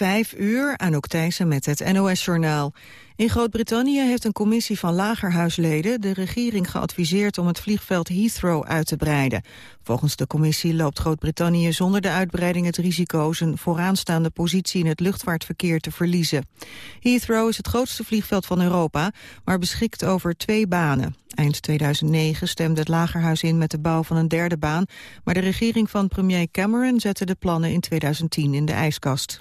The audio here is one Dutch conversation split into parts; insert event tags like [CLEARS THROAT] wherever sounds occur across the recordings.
Vijf uur, Anouk Thijssen met het NOS-journaal. In Groot-Brittannië heeft een commissie van lagerhuisleden de regering geadviseerd om het vliegveld Heathrow uit te breiden. Volgens de commissie loopt Groot-Brittannië zonder de uitbreiding het risico zijn vooraanstaande positie in het luchtvaartverkeer te verliezen. Heathrow is het grootste vliegveld van Europa, maar beschikt over twee banen. Eind 2009 stemde het Lagerhuis in met de bouw van een derde baan, maar de regering van premier Cameron zette de plannen in 2010 in de ijskast.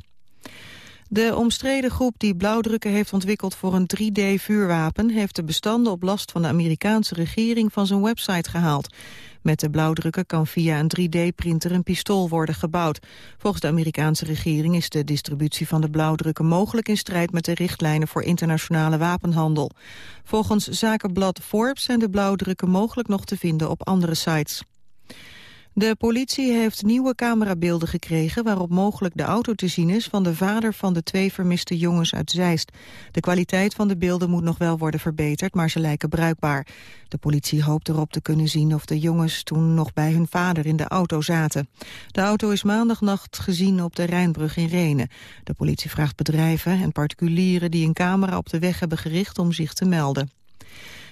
De omstreden groep die blauwdrukken heeft ontwikkeld voor een 3D-vuurwapen... heeft de bestanden op last van de Amerikaanse regering van zijn website gehaald. Met de blauwdrukken kan via een 3D-printer een pistool worden gebouwd. Volgens de Amerikaanse regering is de distributie van de blauwdrukken mogelijk in strijd met de richtlijnen voor internationale wapenhandel. Volgens zakenblad Forbes zijn de blauwdrukken mogelijk nog te vinden op andere sites. De politie heeft nieuwe camerabeelden gekregen waarop mogelijk de auto te zien is van de vader van de twee vermiste jongens uit Zeist. De kwaliteit van de beelden moet nog wel worden verbeterd, maar ze lijken bruikbaar. De politie hoopt erop te kunnen zien of de jongens toen nog bij hun vader in de auto zaten. De auto is maandagnacht gezien op de Rijnbrug in Renen. De politie vraagt bedrijven en particulieren die een camera op de weg hebben gericht om zich te melden.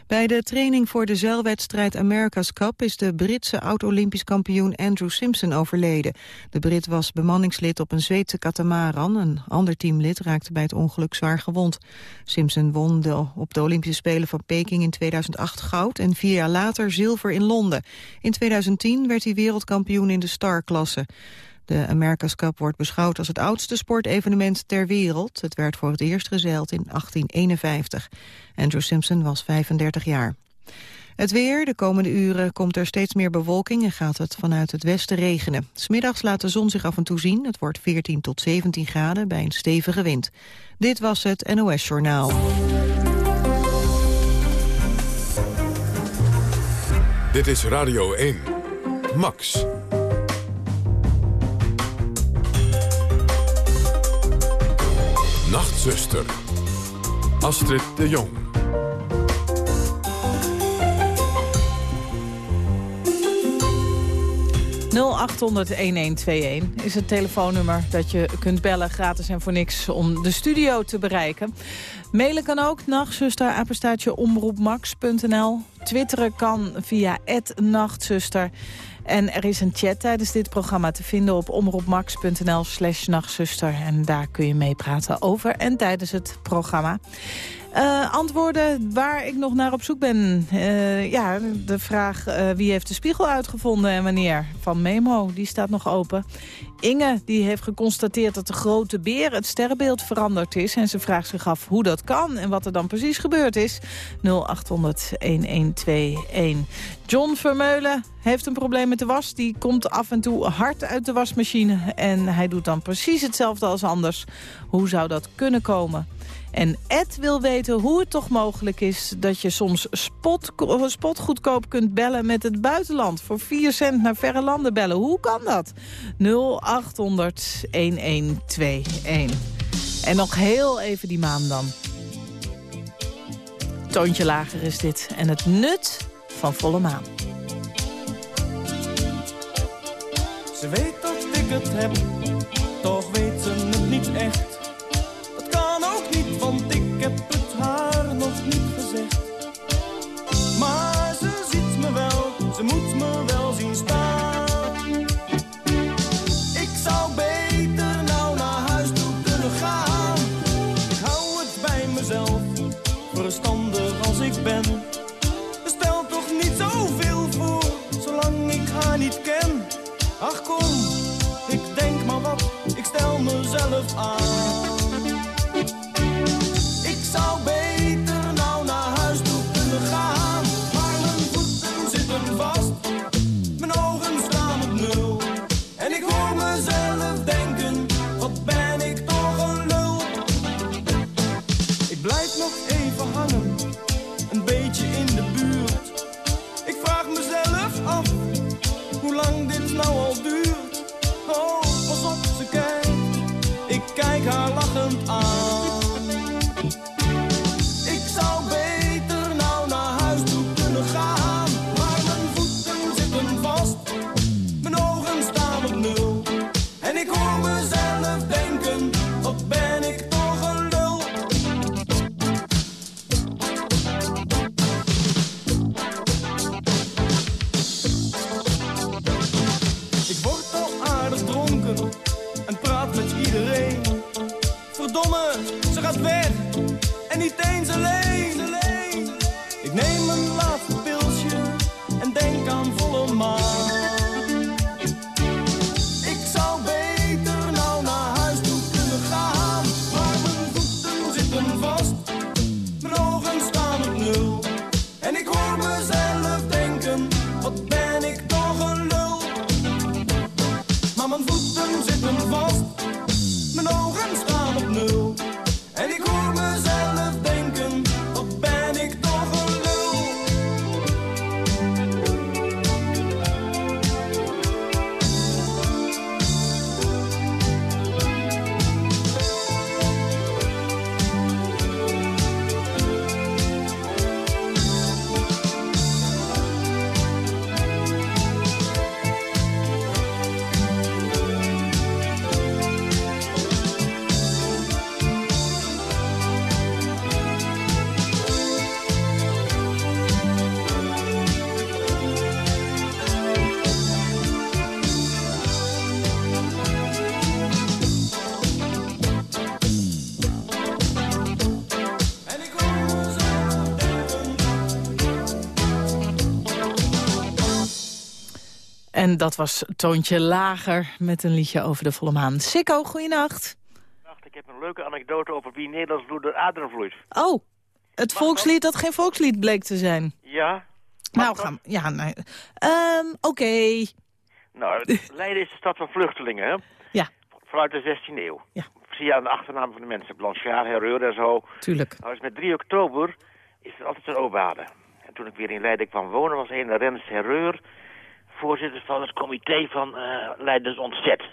Bij de training voor de zeilwedstrijd America's Cup is de Britse oud-Olympisch kampioen Andrew Simpson overleden. De Brit was bemanningslid op een Zweedse katamaran. Een ander teamlid raakte bij het ongeluk zwaar gewond. Simpson won de, op de Olympische Spelen van Peking in 2008 goud en vier jaar later zilver in Londen. In 2010 werd hij wereldkampioen in de starklasse. De America's Cup wordt beschouwd als het oudste sportevenement ter wereld. Het werd voor het eerst gezeild in 1851. Andrew Simpson was 35 jaar. Het weer, de komende uren komt er steeds meer bewolking en gaat het vanuit het westen regenen. Smiddags laat de zon zich af en toe zien. Het wordt 14 tot 17 graden bij een stevige wind. Dit was het NOS Journaal. Dit is Radio 1. Max. Nachtzuster. Astrid de Jong. ...0800-1121 is het telefoonnummer dat je kunt bellen... gratis en voor niks om de studio te bereiken. Mailen kan ook, nachtzuster, omroepmax.nl. Twitteren kan via nachtzuster. En er is een chat tijdens dit programma te vinden op omroepmax.nl slash nachtzuster. En daar kun je meepraten over en tijdens het programma. Uh, antwoorden waar ik nog naar op zoek ben. Uh, ja, de vraag uh, wie heeft de spiegel uitgevonden en wanneer. Van Memo, die staat nog open. Inge die heeft geconstateerd dat de grote beer het sterrenbeeld veranderd is. En ze vraagt zich af hoe dat kan en wat er dan precies gebeurd is. 0800-1121. John Vermeulen heeft een probleem met de was. Die komt af en toe hard uit de wasmachine. En hij doet dan precies hetzelfde als anders. Hoe zou dat kunnen komen? En Ed wil weten hoe het toch mogelijk is dat je soms spot, spotgoedkoop kunt bellen met het buitenland. Voor 4 cent naar verre landen bellen. Hoe kan dat? 0800 1121. En nog heel even die maan dan. Toontje lager is dit. En het nut van volle maan. Ze weet dat ik het heb, mezelf denken, wat ben ik toch een lul. Maar mijn voeten zitten vast. En dat was Toontje Lager met een liedje over de volle maan. Sikko, goeienacht. Wacht, ik heb een leuke anekdote over wie Nederlands bloed door aderen vloeit. Oh, het volkslied dat geen volkslied bleek te zijn. Ja? Nou, gaan Ja, nee. Ehm, Oké. Nou, [LAUGHS] Leiden is de stad van vluchtelingen, hè? Ja. Vanuit de 16e eeuw. Ja. Zie je aan de achternaam van de mensen. Blanchard, Herreur en zo. Tuurlijk. Nou, dus met 3 oktober is er altijd een obade. En toen ik weer in Leiden kwam wonen, was een Rens Herreur... voorzitter van het comité van eh Leidens Ontzet.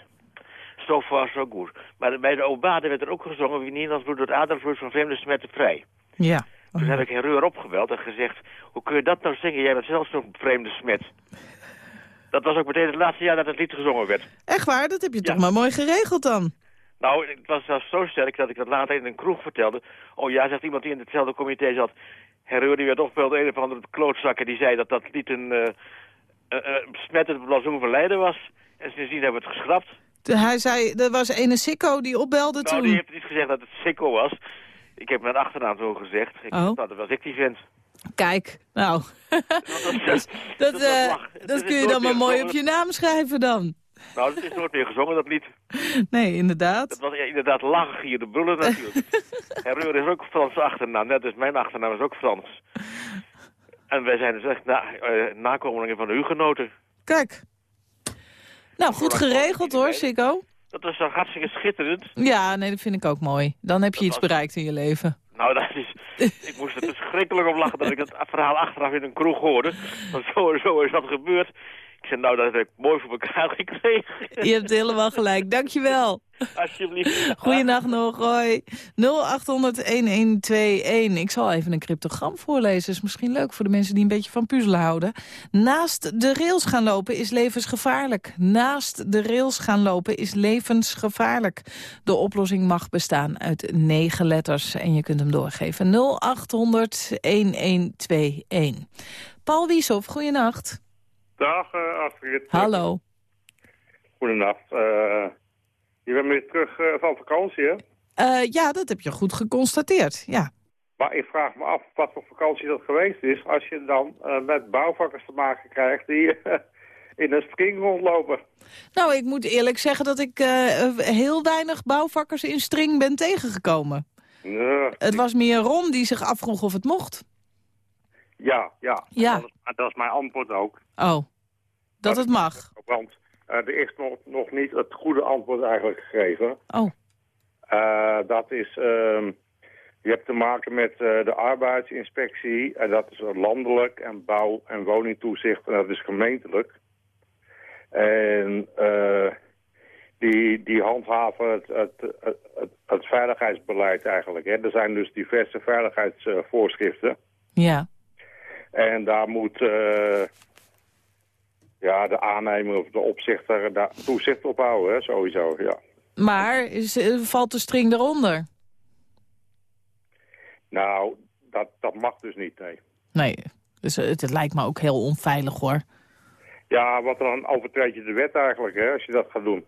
So far, so good. Maar bij de obade werd er ook gezongen... wie Nederlands bloed door vloeit van vreemde smetten vrij. Ja. Toen heb ik Herreur opgebeld en gezegd... hoe kun je dat nou zingen? Jij bent zelf zo'n vreemde smet. Dat was ook meteen het laatste jaar dat het lied gezongen werd. Echt waar? Dat heb je Ja. toch maar mooi geregeld dan. Nou, het was zelfs zo sterk dat ik dat later in een kroeg vertelde. Oh ja, zegt iemand die in hetzelfde comité zat. Herreur die werd opgebeld een of andere klootzak... en die zei dat dat lied een uh, uh, smettend blazoen van Leiden was. En sindsdien hebben we het geschrapt. De- Hij zei, er was ene Sikko die opbelde Nou, toen. die heeft niet gezegd dat het Sikko was. Ik heb mijn achternaam zo gezegd. Ik, Oh. nou, dat was ik die vent. Kijk, nou, dat, [LAUGHS] dat, eh, lach. Het dat is kun je dan maar mooi op je naam schrijven dan. Nou, dat is nooit meer gezongen, dat lied. [LAUGHS] Nee, inderdaad. Dat was inderdaad lachen hier, de bullen natuurlijk. [LAUGHS] Herreur is ook een Franse achternaam, net als mijn achternaam is ook Frans. En wij zijn dus echt na, eh, nakomelingen van de hugenoten. Kijk. Nou, goed geregeld hoor, Sikko. Dat was zo hartstikke schitterend. Ja, nee, dat vind ik ook mooi. Dan heb je Dat iets was- bereikt in je leven. Nou, dat is... [LAUGHS] Ik moest er verschrikkelijk om lachen dat ik dat verhaal achteraf in een kroeg hoorde. Want zo, zo is dat gebeurd. Ik zei, nou, dat heb ik mooi voor elkaar [LAUGHS] gekregen. Je hebt helemaal gelijk. Dankjewel. Alsjeblieft. Goeienacht nog, hoi. 0800-1121. Ik zal even een cryptogram voorlezen. is misschien leuk voor de mensen die een beetje van puzzelen houden. Naast de rails gaan lopen is levensgevaarlijk. Naast de rails gaan lopen is levensgevaarlijk. De oplossing mag bestaan uit negen letters. En je kunt hem doorgeven. 0800-1121. Paul Wieshoff, goeienacht. Dag eh, Astrid. Hallo. Goedenacht. Eh, je bent weer terug eh, van vakantie, hè? Ja, dat heb je goed geconstateerd. Ja. Maar ik vraag me af wat voor vakantie dat geweest is... als je dan met bouwvakkers te maken krijgt die in een string rondlopen. Nou, ik moet eerlijk zeggen dat ik heel weinig bouwvakkers in string ben tegengekomen. Nee. Het was meer Ron die zich afvroeg of het mocht. Ja, ja. Ja. Dat, is, dat is mijn antwoord ook. Oh, dat het mag. Want eh, er is nog, nog niet het goede antwoord eigenlijk gegeven. Oh, Eh, dat is... ehm, je hebt te maken met eh, de arbeidsinspectie. En dat is landelijk. En bouw- en woningtoezicht. En dat is gemeentelijk. En die, die handhaven het, het, het, het, het veiligheidsbeleid eigenlijk. Hè. Er zijn dus diverse veiligheidsvoorschriften. ja. En daar moet eh, ja, de aannemer of de opzichter daar toezicht op houden, hè, sowieso. Ja. Maar is, eh, valt de string eronder? Nou, dat, dat mag dus niet, nee. Nee, dus het, het lijkt me ook heel onveilig hoor. Ja, wat dan overtreed je de wet eigenlijk, hè, als je dat gaat doen.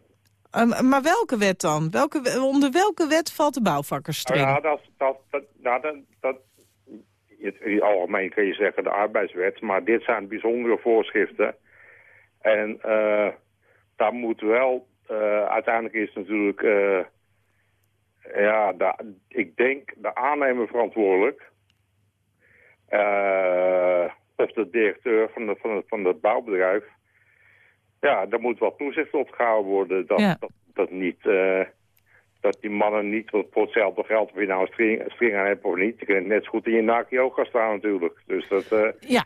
Maar welke wet dan? Welke, we- onder welke wet valt de bouwvakkersstring? Ja, dat, dat, dat, dat, in het- algemeen kun je zeggen de arbeidswet, maar dit zijn bijzondere voorschriften. En eh, daar moet wel, eh, uiteindelijk is natuurlijk, eh, ja, de, ik denk de aannemer verantwoordelijk. Of de directeur van, de, van, het, van het bouwbedrijf. Ja, daar moet wel toezicht op gehouden worden. Dat, Ja. dat, dat niet... dat die mannen niet voor voor hetzelfde geld, of je nou een string, een string aan hebt of niet, je kunt net zo goed in je naki ook gaan staan natuurlijk. Dus dat, eh, Ja,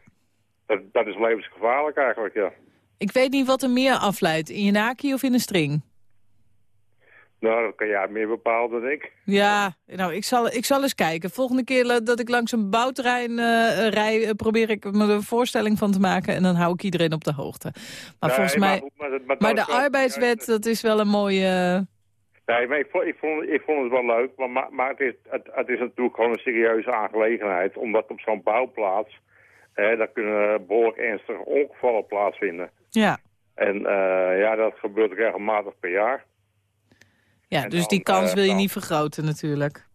dat, dat is levensgevaarlijk eigenlijk, ja. ik weet niet wat er meer afleidt. In je naki of in een string? Nou, dat kan jij meer bepalen dan ik. Ja, nou, ik zal, ik zal eens kijken. Volgende keer dat ik langs een bouwterrein eh, rij... eh, probeer ik me er een voorstelling van te maken... en dan hou ik iedereen op de hoogte. Maar Nee, volgens mij... maar, de arbeidswet, dat is wel een mooie... Nee, maar ik vond, ik, vond, ik vond het wel leuk, maar, maar, het, is, het, het is natuurlijk gewoon een serieuze aangelegenheid. Omdat op zo'n bouwplaats, hè, daar kunnen behoorlijk ernstige ongevallen plaatsvinden. Ja, En eh, ja, dat gebeurt regelmatig per jaar. ja En dus dan, die kans eh, wil je dan- niet vergroten natuurlijk.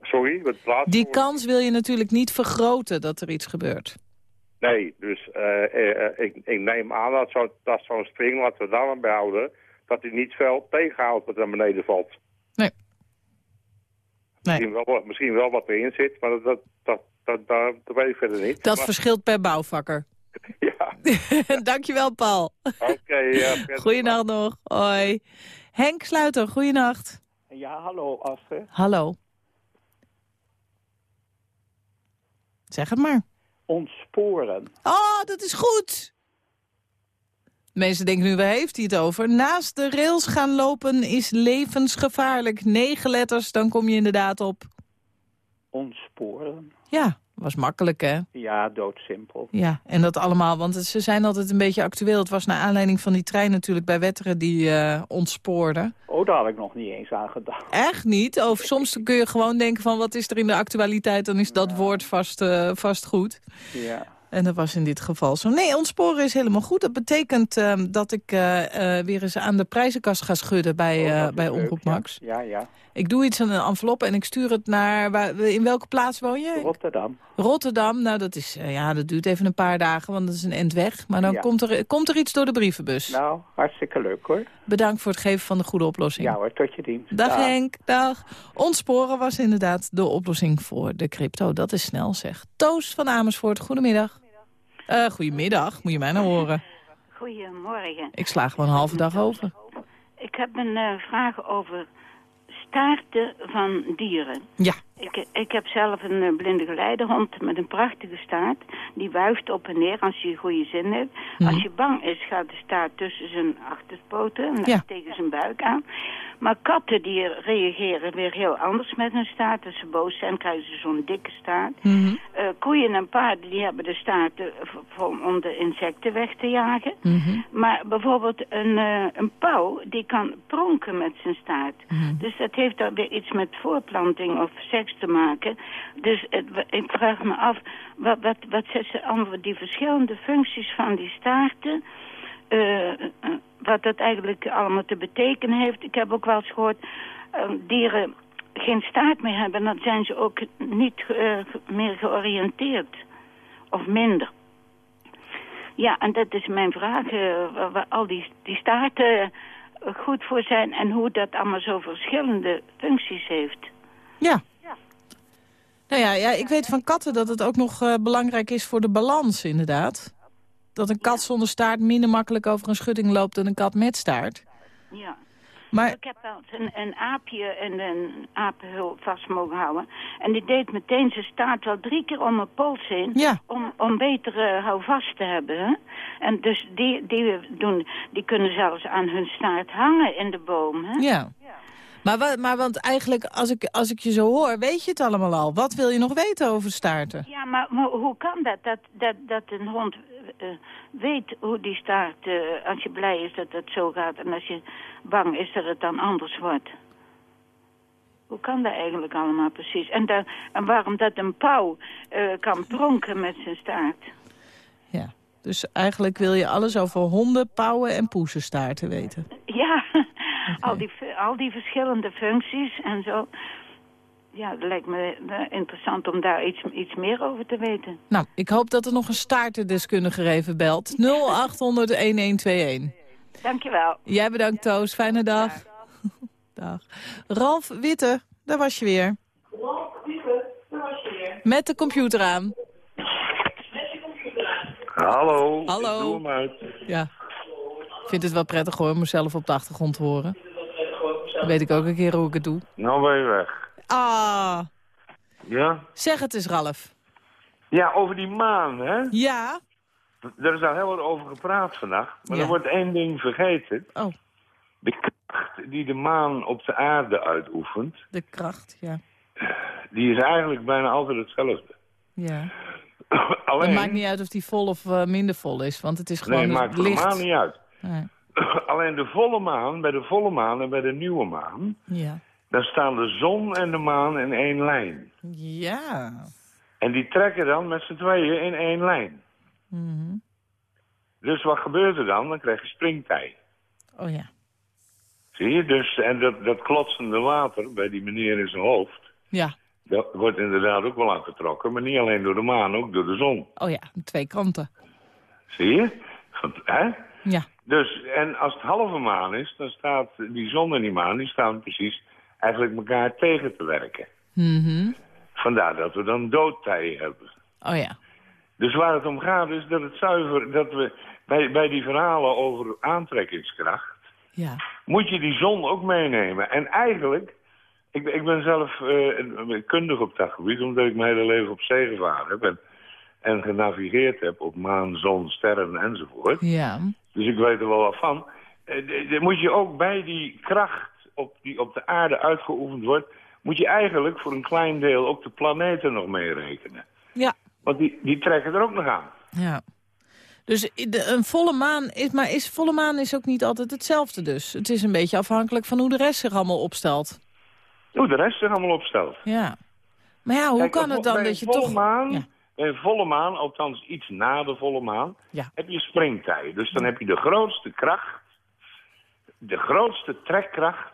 Sorry, wat plaats? Die kans wil je natuurlijk niet vergroten dat er iets gebeurt. Nee, dus eh, ik, ik neem aan dat zo'n dat zo'n string, wat we daar aan behouden, dat hij niet veel tegenhoudt dat het naar beneden valt. Nee. Nee. Misschien, wel, wat- misschien wel wat erin zit, maar dat, dat, dat, dat, dat, dat weet ik verder niet. Dat Maar- verschilt per bouwvakker. [LAUGHS] Ja, [LAUGHS] Dankjewel, Paul. oké. ja. [LAUGHS] Goeienacht nog. Hoi. Henk Sluiter, goeienacht. Ja, hallo Astrid. Hallo. Zeg het maar. Ontsporen. Oh, dat is goed. Mensen denken nu, waar heeft hij het over? Naast de rails gaan lopen is levensgevaarlijk. Negen letters, dan kom je inderdaad op. Ontsporen. Ja, was makkelijk, hè? Ja, doodsimpel. Ja, en dat allemaal, want ze zijn altijd een beetje actueel. Het was naar aanleiding van die trein natuurlijk bij Wetteren die eh ontspoorde. Oh, daar had ik nog niet eens aan gedacht. Echt niet. Of soms kun je gewoon denken van wat is er in de actualiteit, dan is dat woord vast, eh, vast goed. Ja. En dat was in dit geval zo. Nee, ontsporen is helemaal goed. Dat betekent ehm, dat ik eh, eh, weer eens aan de prijzenkast ga schudden bij, Oh, eh, bij Omroep. Max. Ja, ja. Ik doe iets aan een envelop en ik stuur het naar... Waar, in welke plaats woon je? Rotterdam. Rotterdam. Nou, dat, is, ja, dat duurt even een paar dagen, want dat is een end weg. Maar dan Ja. komt, er, komt er iets door de brievenbus. Nou, hartstikke leuk hoor. Bedankt voor het geven van de goede oplossing. Ja hoor, tot je dienst. Dag Dag. Henk, dag. Ontsporen was inderdaad de oplossing voor de crypto. Dat is snel zeg. Toos van Amersfoort, goedemiddag. Eh goedemiddag, moet je mij nou horen. Goedemorgen. Ik sla gewoon een halve dag over. Ik heb een eh, vraag over staarten van dieren. Ja, Ik, ik heb zelf een eh, blinde geleidehond met een prachtige staart. Die wuift op en neer als hij goede zin heeft. Als hij bang is, gaat de staart tussen zijn achterpoten en Ja. tegen zijn buik aan. Maar katten die reageren weer heel anders met hun staart. Als ze boos zijn, krijgen ze zo'n dikke staart. Mhm. Eh, koeien en paarden die hebben de staarten v- voor- om de insecten weg te jagen. Mhm. Maar bijvoorbeeld een, eh, een pauw, die kan pronken met zijn staart. Mhm. Dus dat heeft dan weer iets met voorplanting of seks te maken. Dus het, ik vraag me af, wat, wat, wat zijn ze allemaal die verschillende functies van die staarten... eh, eh, wat dat eigenlijk allemaal te betekenen heeft. Ik heb ook wel eens gehoord, eh, dieren geen staart meer hebben... dan zijn ze ook niet meer georiënteerd. Of minder. Ja, en dat is mijn vraag, waar, waar al die, die staarten goed voor zijn... en hoe dat allemaal zo verschillende functies heeft. ja. Nou ja, ja, ik weet van katten dat het ook nog eh, belangrijk is voor de balans inderdaad. Dat een kat zonder staart minder makkelijk over een schutting loopt dan een kat met staart. Ja. Maar Ik heb wel een, een aapje en een apenhul vast mogen houden. En die deed meteen zijn staart wel drie keer om mijn pols heen. Ja. Om, om beter eh, houvast te hebben. Hè? En dus die, die, doen, die kunnen zelfs aan hun staart hangen in de boom. Hè? Ja. Maar, maar want eigenlijk, als ik, als ik je zo hoor, weet je het allemaal al. Wat wil je nog weten over staarten? Ja, maar, maar hoe kan dat? Dat, dat, dat een hond eh, weet hoe die staart, eh, als je blij is dat het zo gaat... en als je bang is dat het dan anders wordt. Hoe kan dat eigenlijk allemaal precies? En, dan, en waarom dat een pauw eh, kan pronken met zijn staart? Ja. Dus eigenlijk wil je alles over honden, pauwen en poesenstaarten weten. Ja, al, die, al die verschillende functies en zo. Ja, het lijkt me eh, interessant om daar iets, iets meer over te weten. Nou, ik hoop dat er nog een staartendeskundige even belt. 0800-1121. Dankjewel. Jij bedankt, Toos. Fijne dag. [LAUGHS] Dag. Ralf Witte, daar was je weer. Met de computer aan. Hallo. Hallo. Ik doe hem uit. Ja. Ik vind het wel prettig hoor, om mezelf op de achtergrond te horen. Dan weet ik ook een keer hoe ik het doe. Nou ben je weg. Ah, Ja? zeg het eens, Ralf. Ja, over die maan, hè? Ja? Er is al heel wat over gepraat vandaag. Maar Ja. er wordt één ding vergeten. Oh, De kracht die de maan op de aarde uitoefent... de kracht, ja. die is eigenlijk bijna altijd hetzelfde. ja. Alleen... Het maakt niet uit of die vol of eh, minder vol is, want het is gewoon Nee, het maakt licht. helemaal niet uit. Nee. [LAUGHS] Alleen de volle maan, bij de volle maan en bij de nieuwe maan... Ja. daar staan de zon en de maan in één lijn. Ja. En die trekken dan met z'n tweeën in één lijn. Mhm. Dus wat gebeurt er dan? Dan krijg je springtij. Oh ja. Zie je? Dus, en dat, dat klotsende water bij die meneer in zijn hoofd... Ja. Dat wordt inderdaad ook wel aangetrokken, maar niet alleen door de maan, ook door de zon. Oh ja, twee kanten. Zie je? Hè? Ja. Dus, en als het halve maan is, dan staat die zon en die maan, die staan precies eigenlijk elkaar tegen te werken. Mhm. Vandaar dat we dan doodtij hebben. Oh ja. Dus waar het om gaat is dat het zuiver, dat we bij, bij die verhalen over aantrekkingskracht, Ja. moet je die zon ook meenemen. En eigenlijk, ik, ben- ik ben zelf eh, kundig op dat gebied, omdat ik mijn hele leven op zee gevaren heb en, en genavigeerd heb op maan, zon, sterren enzovoort. Ja. Dus ik weet er wel wat van. Eh, d- d- moet je ook bij die kracht op die op de aarde uitgeoefend wordt, moet je eigenlijk voor een klein deel ook de planeten nog meerekenen. Ja. Want die, die trekken er ook nog aan. Ja. Dus een volle maan is, maar is volle maan is ook niet altijd hetzelfde dus. Het is een beetje afhankelijk van hoe de rest zich allemaal opstelt. Hoe de rest zich allemaal opstelt. Ja. Maar ja, hoe Kijk, kan het dan dat je volle toch... Maan, Ja. Bij een volle maan, althans iets na de volle maan, Ja. heb je springtij. Dus dan heb je de grootste kracht, de grootste trekkracht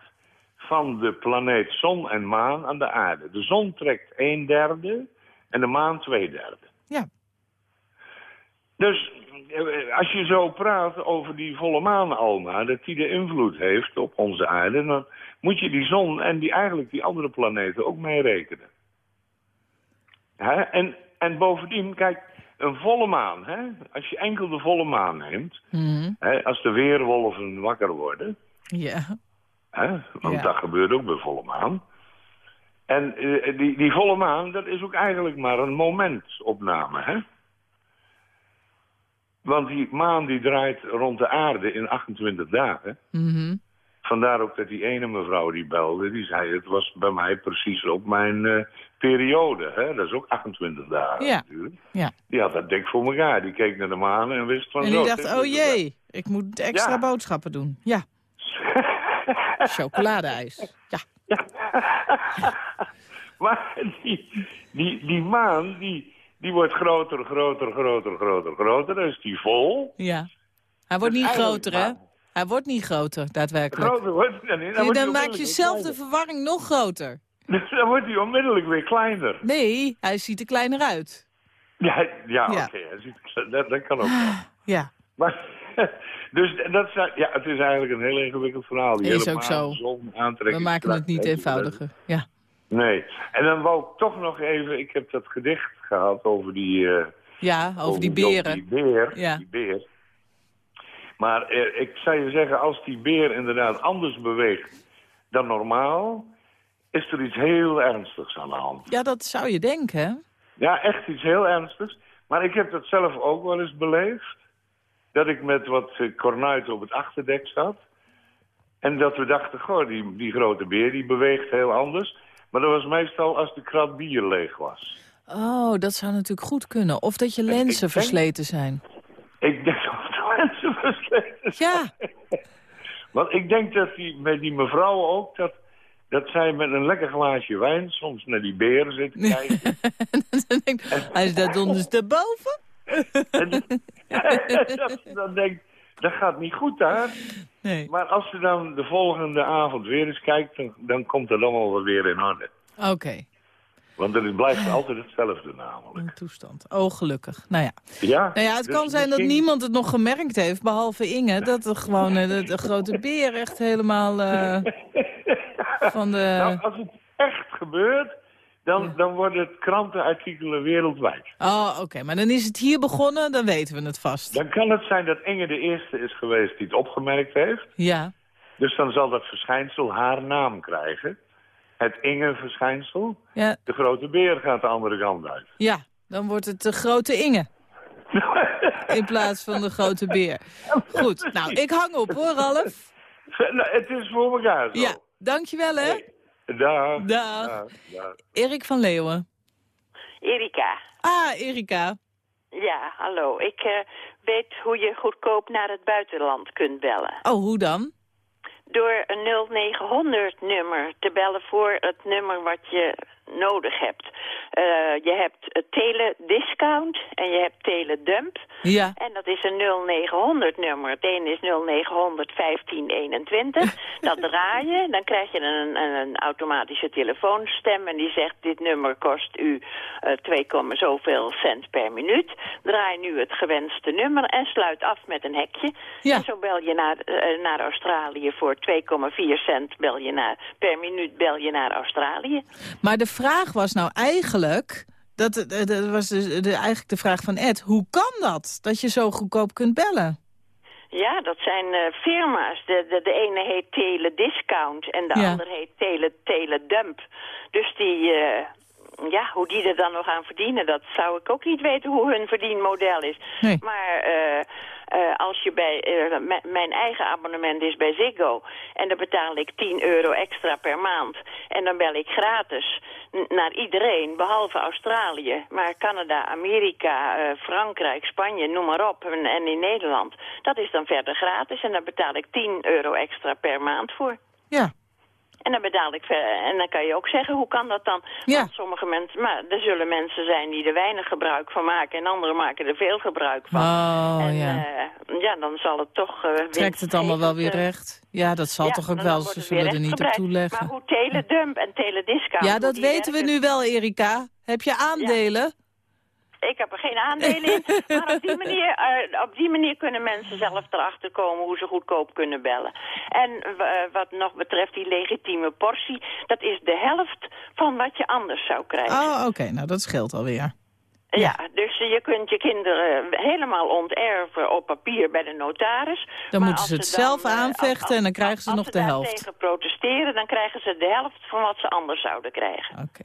van de planeet zon en maan aan de aarde. De zon trekt een derde en de maan twee derde. Ja. Dus eh, als je zo praat over die volle maan, Alma, dat die de invloed heeft op onze aarde, dan moet je die zon en die, eigenlijk die andere planeten ook meerekenen. En, en bovendien, kijk, een volle maan, hè? als je enkel de volle maan neemt, Mhm. hè? als de weerwolven wakker worden, Ja. hè? want Ja. dat gebeurt ook bij volle maan. En eh, die, die volle maan, dat is ook eigenlijk maar een momentopname, hè? Want die maan die draait rond de aarde in 28 dagen. Mhm. Vandaar ook dat die ene mevrouw die belde, die zei... het was bij mij precies op mijn eh, periode. Hè? Dat is ook 28 dagen Ja. natuurlijk. Ja. Die had dat dik voor elkaar. Die keek naar de maan en wist van... En die dit dacht, oh jee, ik moet extra Ja. boodschappen doen. Ja. [LAUGHS] Chocoladeijs. Ja. [LAUGHS] Maar die, die, die maan, die, die wordt groter, groter, groter, groter, groter. Dan is die vol. Ja. Hij wordt Dus niet groter, hè? Hij wordt niet groter, daadwerkelijk. Groter wordt nee, nee, dan, Nee, maak je zelf de verwarring nog groter. [LAUGHS] Dan wordt hij onmiddellijk weer kleiner. Nee, hij ziet er kleiner uit. Ja, ja, Ja. oké. dat, dat kan ook. [GASPS] Ja. Maar, [LAUGHS] dus dat zijn, ja, het is eigenlijk een heel ingewikkeld verhaal. Die Is ook zo. zon, We maken het niet eenvoudiger. Ja. Nee. En dan wou ik toch nog even... Ik heb dat gedicht gehad over die... eh, Ja, over die beren. Die beer. Ja. Die beer. Maar eh, ik zou je zeggen, als die beer inderdaad anders beweegt dan normaal... is er iets heel ernstigs aan de hand. Ja, dat zou je denken, hè? Ja, echt iets heel ernstigs. Maar ik heb dat zelf ook wel eens beleefd. Dat ik met wat eh, kornuiten op het achterdek zat. En dat we dachten, goh, die, die grote beer die beweegt heel anders. Maar dat was meestal als de krat bier leeg was. Oh, dat zou natuurlijk goed kunnen. Of dat je lenzen denk- versleten zijn. Ik Ja, [LAUGHS] Want ik denk dat die, met die mevrouw ook, dat, dat zij met een lekker glaasje wijn soms naar die beer zit te kijken. [LAUGHS] dan denk ik, hij is daar ondersteboven. [LAUGHS] en dat ze dan denkt, dat gaat niet goed daar. Nee. Maar als ze dan de volgende avond weer eens kijkt, dan, dan komt het allemaal weer in orde. Oké, Want het blijft altijd hetzelfde namelijk. een toestand. Oh, gelukkig. Nou ja. Ja, Nou ja, het dus kan zijn dat niemand het nog gemerkt heeft, behalve Inge. Dat er gewoon eh, de, de grote beer echt helemaal eh, [LAUGHS] van de... Nou, als het echt gebeurt, dan, dan worden het krantenartikelen wereldwijd. Oh, oké. Maar dan is het hier begonnen, dan weten we het vast. Dan kan het zijn dat Inge de eerste is geweest die het opgemerkt heeft. Ja. Dus dan zal dat verschijnsel haar naam krijgen. Het Inge-verschijnsel. Ja, De grote beer gaat de andere kant uit. ja, dan wordt het de grote Inge. [LAUGHS] In plaats van de grote beer. Goed, nou, ik hang op hoor, Ralf. [LAUGHS] Nou, het is voor elkaar zo. Ja, dankjewel hè. Dag. Dag. Dag. Dag. Erik van Leeuwen. Erika. Ah, Erika. Ja, hallo. Ik eh, weet hoe je goedkoop naar het buitenland kunt bellen. Oh, hoe dan? Door een 0900-nummer te bellen voor het nummer wat je nodig hebt. Eh, je hebt telediscount en je hebt teledump. Ja. En dat is een 0900 nummer. Het ene is 0900 1521. [LAUGHS] dat draai je, dan krijg je een, een, een, automatische telefoonstem... en die zegt, dit nummer kost u uh, 2, zoveel cent per minuut. Draai nu het gewenste nummer en sluit af met een hekje. Ja. En zo bel je naar, uh, naar Australië voor 2,4 cent bel je naar, per minuut bel je naar Australië. Maar de vraag was nou eigenlijk... Dat, dat was de, de, eigenlijk de vraag van Ed. Hoe kan dat, dat je zo goedkoop kunt bellen? Ja, dat zijn uh, firma's. De, de, de ene heet Telediscount en de Ja. andere heet Tele, Teledump. Dus die, uh, ja, hoe die er dan nog aan verdienen, dat zou ik ook niet weten hoe hun verdienmodel is. Nee. Maar uh, uh, als je bij, uh, mijn eigen abonnement is bij Ziggo en dan betaal ik 10 euro extra per maand. En dan bel ik gratis naar iedereen, behalve Australië. Maar Canada, Amerika, uh, Frankrijk, Spanje, noem maar op. En, en in Nederland, dat is dan verder gratis. En daar betaal ik 10 euro extra per maand voor. Ja. En dan betaal ik en dan kan je ook zeggen, hoe kan dat dan? Ja. Want sommige mensen, maar er zullen mensen zijn die er weinig gebruik van maken en anderen maken er veel gebruik van. Oh, en, ja. Uh, ja, dan zal het toch... Uh, Trekt het allemaal wel weer uh, recht? Ja, dat zal ja, toch ook wel, ze zullen er niet op toeleggen. Maar hoe teledump en telediscount... Ja, dat weten we nu wel, Erika. Heb je aandelen? Ik heb er geen aandelen in, maar op die, manier, uh, op die manier kunnen mensen zelf erachter komen hoe ze goedkoop kunnen bellen. En uh, wat nog betreft die legitieme portie, dat is de helft van wat je anders zou krijgen. Oh, oké. Nou, dat scheelt alweer. Ja, dus je kunt je kinderen helemaal onterven op papier bij de notaris. Dan Maar moeten ze het dan, zelf eh, aanvechten als- en dan krijgen ze nog de helft. Als ze tegen protesteren, dan krijgen ze de helft van wat ze anders zouden krijgen. Oké.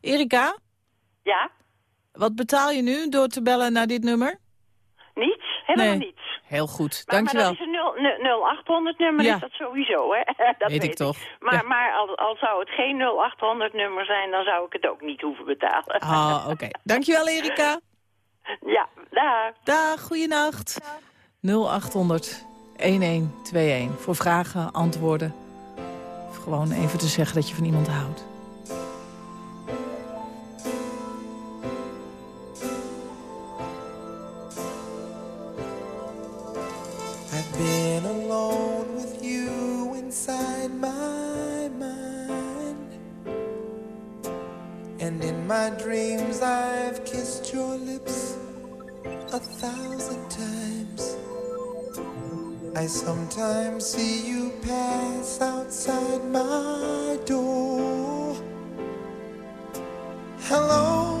Erika, Ja, wat betaal je nu door te bellen naar dit nummer? niets, helemaal Nee. niets. Heel goed, Maar, dankjewel. maar dat is een 0, 0800 nummer, Ja. is dat sowieso, hè? [LAUGHS] dat Weet ik toch. Maar, Ja. maar al, al zou het geen 0800 nummer zijn, dan zou ik het ook niet hoeven betalen. Ah, oké. [LAUGHS] Dankjewel, Erika. Ja, daar. Dag, goeienacht. 0800 1121 voor vragen, antwoorden. Of gewoon even te zeggen dat je van iemand houdt. Been alone with you inside my mind. And in my dreams, I've kissed your lips a thousand times. I sometimes see you pass outside my door. Hello,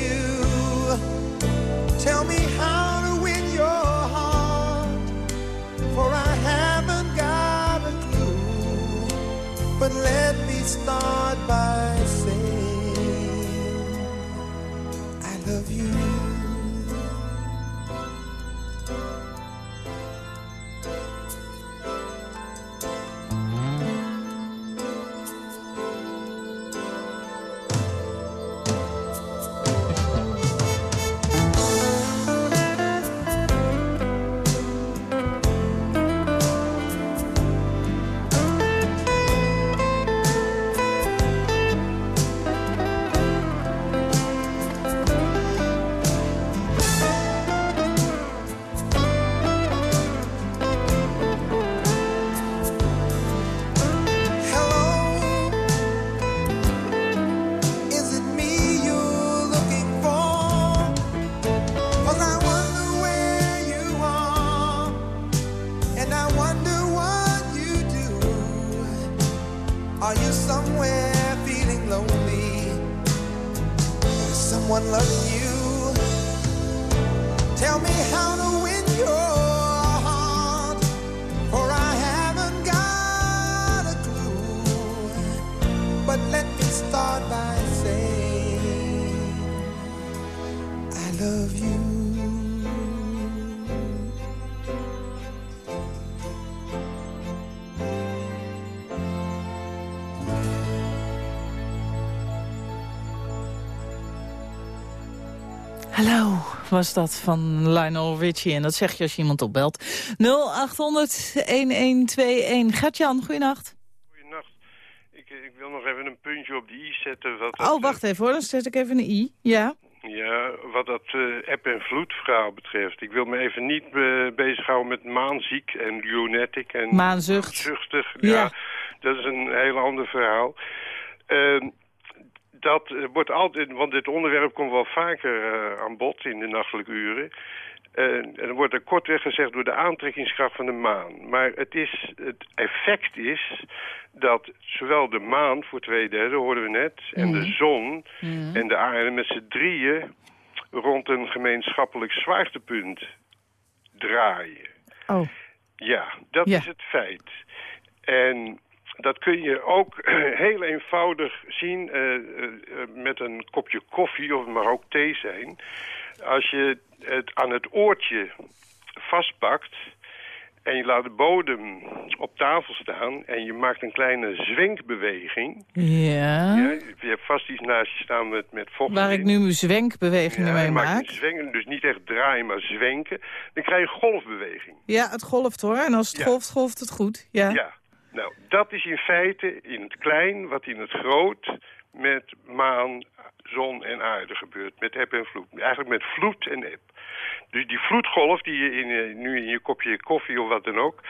Let me start Hallo, was dat van Lionel Richie. En dat zeg je als je iemand opbelt. 0800-1121. Gert-Jan, goeienacht. Goeienacht. Ik, ik wil nog even een puntje op de i zetten. Wat Oh, wacht even hoor, dan zet ik even een i. Ja. eh, ja, wat dat eh, app- en vloedverhaal betreft. Ik wil me even niet eh, bezighouden met maanziek en lunatic en... Maanzucht. Zuchtig, Ja. ja. Dat is een heel ander verhaal. Ehm, dat eh, wordt altijd, want dit onderwerp komt wel vaker eh, aan bod in de nachtelijke uren. Eh, en dan wordt er kortweg gezegd door de aantrekkingskracht van de maan. Maar het, is, het effect is dat zowel de maan voor twee derde, hoorden we net, en de zon en de aarde met z'n drieën rond een gemeenschappelijk zwaartepunt draaien. Oh. Ja, dat Ja. is het feit. En dat kun je ook [CLEARS THROAT] heel eenvoudig zien eh, eh, eh, met een kopje koffie of het mag ook thee zijn. Als je het aan het oortje vastpakt en je laat de bodem op tafel staan en je maakt een kleine zwenkbeweging. Ja. Ja, je hebt vast iets naast je staan met, met vocht. Waar ik nu mijn zwenkbewegingen Ja, mee maak. zwenken, dus niet echt draaien, maar zwenken. Dan krijg je golfbeweging. Ja, het golft hoor. En als het Ja. golft, golft het goed. Ja. Ja, nou, dat is in feite in het klein wat in het groot met maan, zon en aarde gebeurt. Met eb en vloed. Eigenlijk met vloed en eb. Dus die vloedgolf die je in, je- nu in je kopje koffie of wat dan ook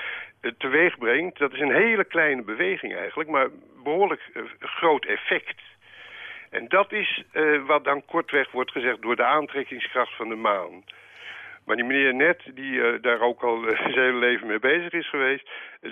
eh, teweeg brengt... dat is een hele kleine beweging eigenlijk, maar behoorlijk eh, groot effect. En dat is eh, wat dan kortweg wordt gezegd door de aantrekkingskracht van de maan. Maar die meneer Net, die eh, daar ook al eh, [LAUGHS] zijn hele leven mee bezig is geweest... eh,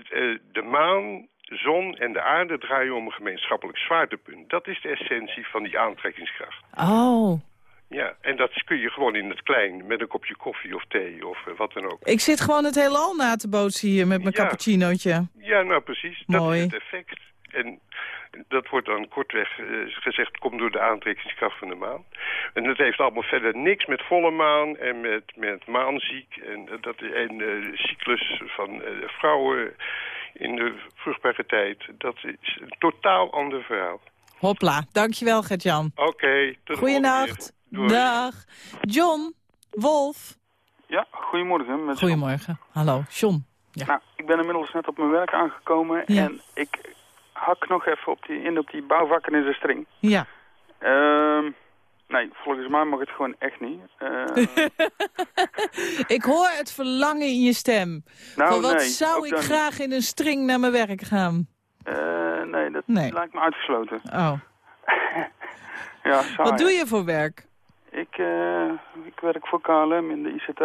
de maan, zon en de aarde draaien om een gemeenschappelijk zwaartepunt. Dat is de essentie van die aantrekkingskracht. Oh. Ja, en dat kun je gewoon in het klein met een kopje koffie of thee of wat dan ook. Ik zit gewoon het heelal na te bootsen hier met mijn Ja. cappuccinootje. Ja, nou precies. Dat Mooi. is het effect. En dat wordt dan kortweg eh, gezegd, komt door de aantrekkingskracht van de maan. En dat heeft allemaal verder niks met volle maan en met, met maanziek. En, eh, dat, en de cyclus van eh, vrouwen in de vruchtbare tijd. Dat is een totaal ander verhaal. Hopla. Dankjewel, Gert-Jan. Oké, tot de volgende keer. Goeienacht. Doei. Dag. John. Wolf. Ja, goedemorgen. Met Goedemorgen. Hallo. John. Ja. Nou, ik ben inmiddels net op mijn werk aangekomen Ja. en ik hak nog even op die, in op die bouwvakken in de string. Ja. Ehm, nee, volgens mij mag het gewoon echt niet. Eh, [LAUGHS] Ik hoor het verlangen in je stem. Nou, Van wat nee, zou ik graag in een string naar mijn werk gaan? eh, nee, dat Nee. lijkt me uitgesloten. Oh. [LAUGHS] Ja, saai. Wat doe je voor werk? Ik, eh, ik werk voor KLM in de ICT.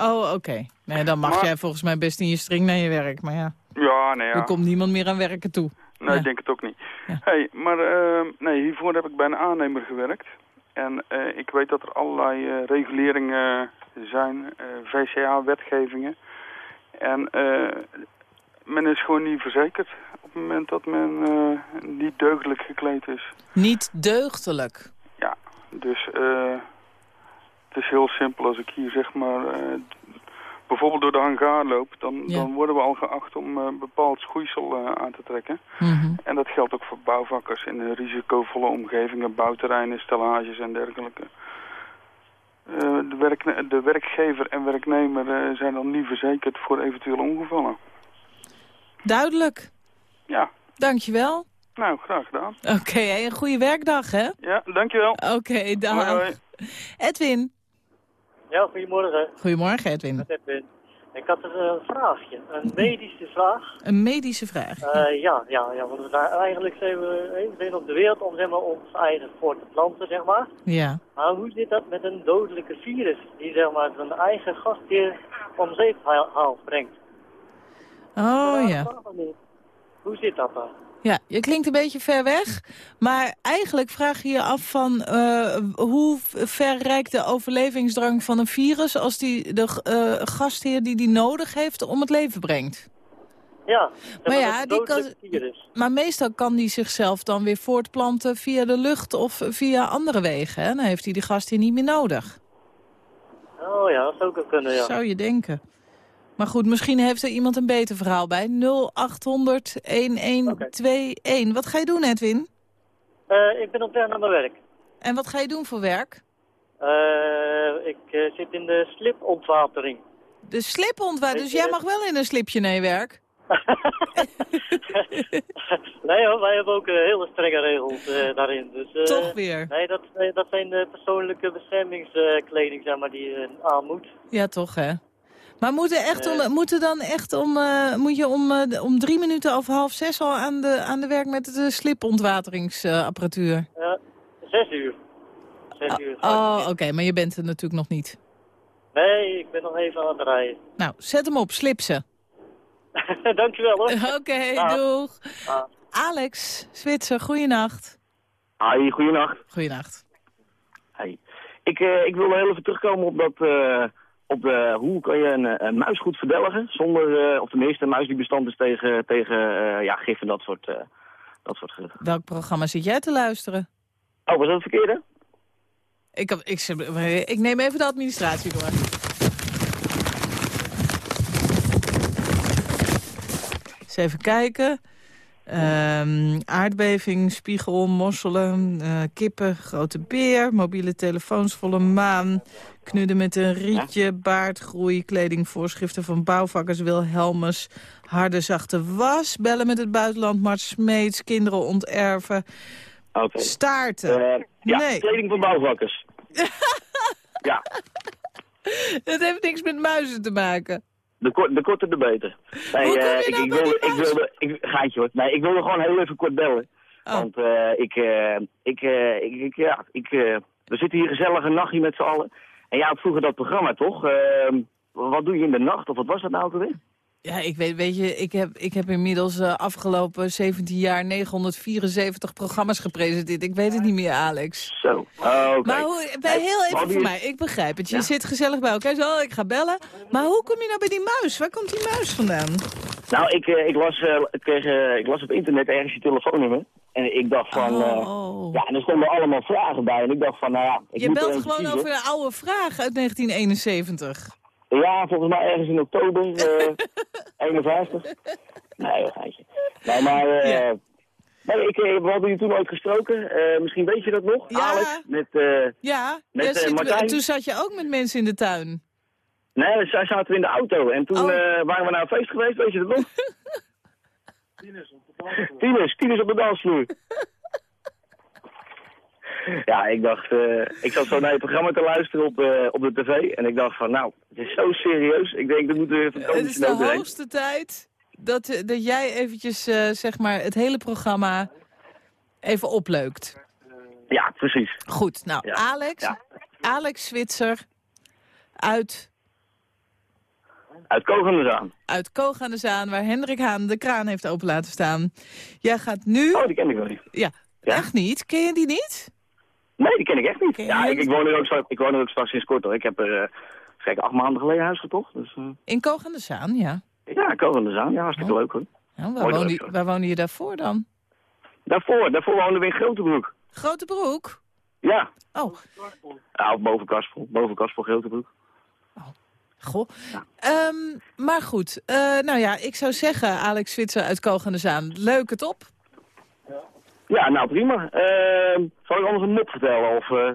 Oh, oké. Nee, dan mag Maar- jij volgens mij best in je string naar je werk. Maar ja, Ja, nee, ja. er komt niemand meer aan werken toe. Nee, Ja. ik denk het ook niet. Hey, maar eh, nee, hiervoor heb ik bij een aannemer gewerkt. En eh, ik weet dat er allerlei eh, reguleringen zijn, eh, VCA-wetgevingen. En eh, men is gewoon niet verzekerd op het moment dat men niet deugdelijk gekleed is. Niet deugdelijk. Ja, dus eh, het is heel simpel. Als ik hier zeg maar bijvoorbeeld door de hangar loop, dan, Ja. dan worden we al geacht om eh, bepaald schoeisel eh, aan te trekken. Mhm. En dat geldt ook voor bouwvakkers in de risicovolle omgevingen, bouwterreinen, stellages en dergelijke. Eh, de, de werkgever en werknemer zijn dan niet verzekerd voor eventuele ongevallen. Duidelijk. Ja. Dankjewel. Nou, graag gedaan. Oké, een goede werkdag, hè? Ja, dankjewel. Oké, dag. Hoi, hoi. Edwin. Ja, goedemorgen. Goedemorgen, Edwin. Met Edwin. Ik had een vraagje, een medische vraag. Een medische vraag. Eh, ja, ja, ja, want we zijn, eigenlijk zijn we, eh, zijn op de wereld om zeg maar, ons eigen voor te planten, zeg maar. Ja. Maar hoe zit dat met een dodelijke virus die zeg maar, zijn eigen gastheer om zeep haal, haal brengt? Oh, ja. Hoe zit dat dan? Ja, je klinkt een beetje ver weg. Maar eigenlijk vraag je je af van eh, hoe ver reikt de overlevingsdrang van een virus... als die de eh, gastheer die die nodig heeft om het leven brengt. Ja, Maar ja, die kan, virus. maar meestal kan die zichzelf dan weer voortplanten via de lucht of via andere wegen. Hè? Dan heeft hij die gastheer niet meer nodig. Oh ja, dat zou ook kunnen, ja. Zou je denken. Maar goed, misschien heeft er iemand een beter verhaal bij. 0800 1121. Wat ga je doen, Edwin? Eh, ik ben op weg naar mijn werk. En wat ga je doen voor werk? Eh, ik eh, zit in de slipontwatering. De slipontwaar, dus jij mag wel in een slipje naar je werk? [LAUGHS] nee hoor, wij hebben ook hele strenge regels daarin. Dus, Toch weer? Nee, dat, dat zijn de persoonlijke beschermingskleding zeg maar, die je aan moet. Ja, toch hè? Maar moeten echt om, Eh. moeten dan echt om, eh, moet je om, eh, om drie minuten of half zes al aan de, aan de werk met de slipontwateringsapparatuur? Ja, zes uur. Zes uur. Oh, oké, maar je bent er natuurlijk nog niet. Nee, ik ben nog even aan het rijden. Nou, zet hem op, slipsen. [LAUGHS] Dankjewel hoor. [LAUGHS] Oké, doeg. Alex, Zwitser, goeienacht. Hi, goeienacht. Goeienacht. Hey. Ik, eh, ik wilde heel even terugkomen op dat... eh, op de, hoe kan je een, eh, een muis goed verdelgen zonder... eh, of tenminste een muis die bestand is tegen, tegen eh, ja, gif en dat soort... eh, dat soort Welk programma zit jij te luisteren? Oh, was dat het verkeerde? Ik, heb- ik, ik neem even de administratie door. Eens even kijken. Ehm, aardbeving, spiegel, mosselen, eh, kippen, grote beer, mobiele telefoons, volle maan, knudden met een rietje, baardgroei, kledingvoorschriften van bouwvakkers Wilhelmus, harde zachte was, bellen met het buitenland, Mart Smeets, kinderen onterven, staarten. Eh, ja, Nee. kleding voor bouwvakkers. [LAUGHS] ja, Het heeft niks met muizen te maken. De, kort, de korter de beter. Nee, Hoe eh, ik, nou wilde, ik wilde, ik, hoor. Nee, ik wilde gewoon heel even kort bellen. Want eh, ik, eh, ik, ik, ja, ik, we zitten hier gezellig een nachtje met z'n allen. En jij had vroeger dat programma, toch? Ehm, wat doe je in de nacht? Of wat was dat nou ook alweer? Ja, ik weet, weet je, ik heb, ik heb inmiddels eh, afgelopen 17 jaar 974 programma's gepresenteerd. Ik weet het niet meer, Alex. Zo, oh, oké. Maar hoe, bij, heel even voor mij, ik begrijp het. Je Ja. zit gezellig bij elkaar, zo, ik ga bellen. Maar hoe kom je nou bij die muis? Waar komt die muis vandaan? Nou, ik, eh, ik, las, ik, kreeg, eh, ik las op internet ergens je telefoonnummer. En ik dacht van... eh, Oh. ja, en er stonden allemaal vragen bij. En ik dacht van, nou ja... Ik Je moet belt gewoon over een oude vraag uit 1971. Ja, volgens mij ergens in oktober eh [LAUGHS] 51. Nee, een geitje. Nee, maar... eh nee, ik, eh, we hadden je toen ooit gesproken. Eh, misschien weet je dat nog, Ja. Alex? Met, eh, Ja, Met, eh, Martijn? toen zat je ook met mensen in de tuin. nee, zij zaten we in de auto. En toen Oh. eh, waren we naar een feest geweest, weet je dat nog? [LAUGHS] Tieners, tieners op de dansvloer. [LAUGHS] [LAUGHS] Ja, ik dacht, eh, ik zat zo naar je programma te luisteren op, eh, op de tv. En ik dacht van, nou, het is zo serieus. Ik denk, dat moeten we even Het is de hoogste tijd dat, eh, dat jij eventjes, zeg maar, het hele programma even opleukt. Ja, precies. Goed, nou, Alex, Alex Zwitser uit, Uit Kogende Zaan. uit Koog aan de Zaan, waar Hendrik Haan de kraan heeft open laten staan. Jij gaat nu... Oh, die ken ik wel niet. Ja, echt niet? Ken je die niet? Nee, die ken ik echt niet. Ken Ja, ik, woon er ook straks, ik woon er ook straks sinds kort hoor. Ik heb er, uh, kijk, acht maanden geleden huis gekocht. Dus, eh, In Koog aan de Zaan, ja. ja, Kogende Zaan. Ja, hartstikke leuk hoor. Waar, woonde, je- hoor. waar woonde je daarvoor dan? Daarvoor, daarvoor woonden we in Grotebroek. Grote Broek? Ja. Oh. Ja, of boven Kaspel. Boven Kaspel, Grotebroek. Goh. Ehm, maar goed, eh, nou ja, ik zou zeggen, Alex Zwitser uit Koog aan de Zaan, leuk het op. Ja, nou prima. Eh, zal ik anders een mop vertellen? Of, eh,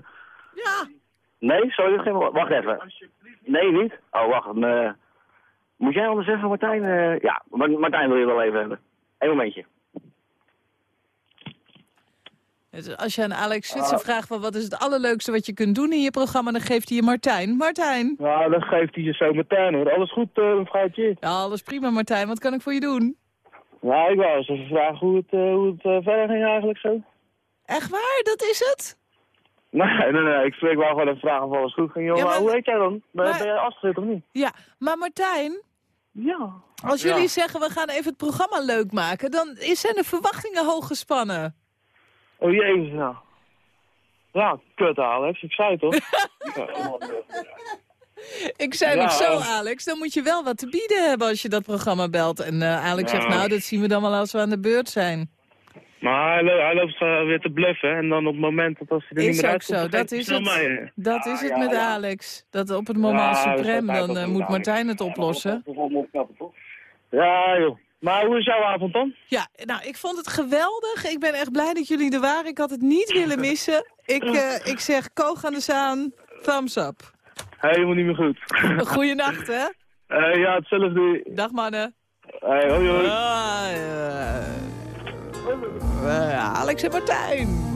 Ja. Nee, sorry, geen... wacht even. Nee, niet? Oh, wacht. eh, moet jij anders even, Martijn? eh, ja, Ma- Martijn wil je wel even hebben. Eén momentje. Als je aan Alex Zwitser vraagt, van wat is het allerleukste wat je kunt doen in je programma, dan geeft hij je Martijn. Martijn. Ja, dan geeft hij je zo meteen hoor. Alles goed, uh, mevrouwtje? Ja, alles prima Martijn. Wat kan ik voor je doen? Ja, ik wou eens even vragen hoe het, uh, hoe het uh, verder ging eigenlijk zo. Echt waar? Dat is het? Nee, nee, nee. Ik spreek wel gewoon even vragen of alles goed ging. Joh, Ja, maar... hoe heet jij dan? Ben, maar- ben jij Astrid of niet? Ja, maar Martijn, Ja. Als jullie zeggen, we gaan even het programma leuk maken... dan is- zijn de verwachtingen hoog gespannen. Oh jezus, nou. Ja, kut Alex, ik zei het toch? [LAUGHS] [LAUGHS] Ik zei Ja, nog zo, eh. Alex, dan moet je wel wat te bieden hebben als je dat programma belt. En eh, Alex zegt, Nou. nou, dat zien we dan wel als we aan de beurt zijn. Maar hij, lo- hij loopt eh, weer te bluffen en dan op het moment dat als hij er niet Is meer ook uitkomt... zo, dat is snel het. Dat is het ja, met ja. Alex. Dat op het moment Ja, suprem, dan eh, moet. Martijn het oplossen. Ja joh. Maar hoe is jouw avond dan? Ja, nou, ik vond het geweldig. Ik ben echt blij dat jullie er waren. Ik had het niet willen missen. Ik, ik zeg, Koog aan de Zaan, thumbs up. Helemaal niet meer goed. [LAUGHS] Goeienacht, hè? Eh, ja, hetzelfde. Dag, mannen. Hey, hoi hoi. Eh, Alex en Martijn.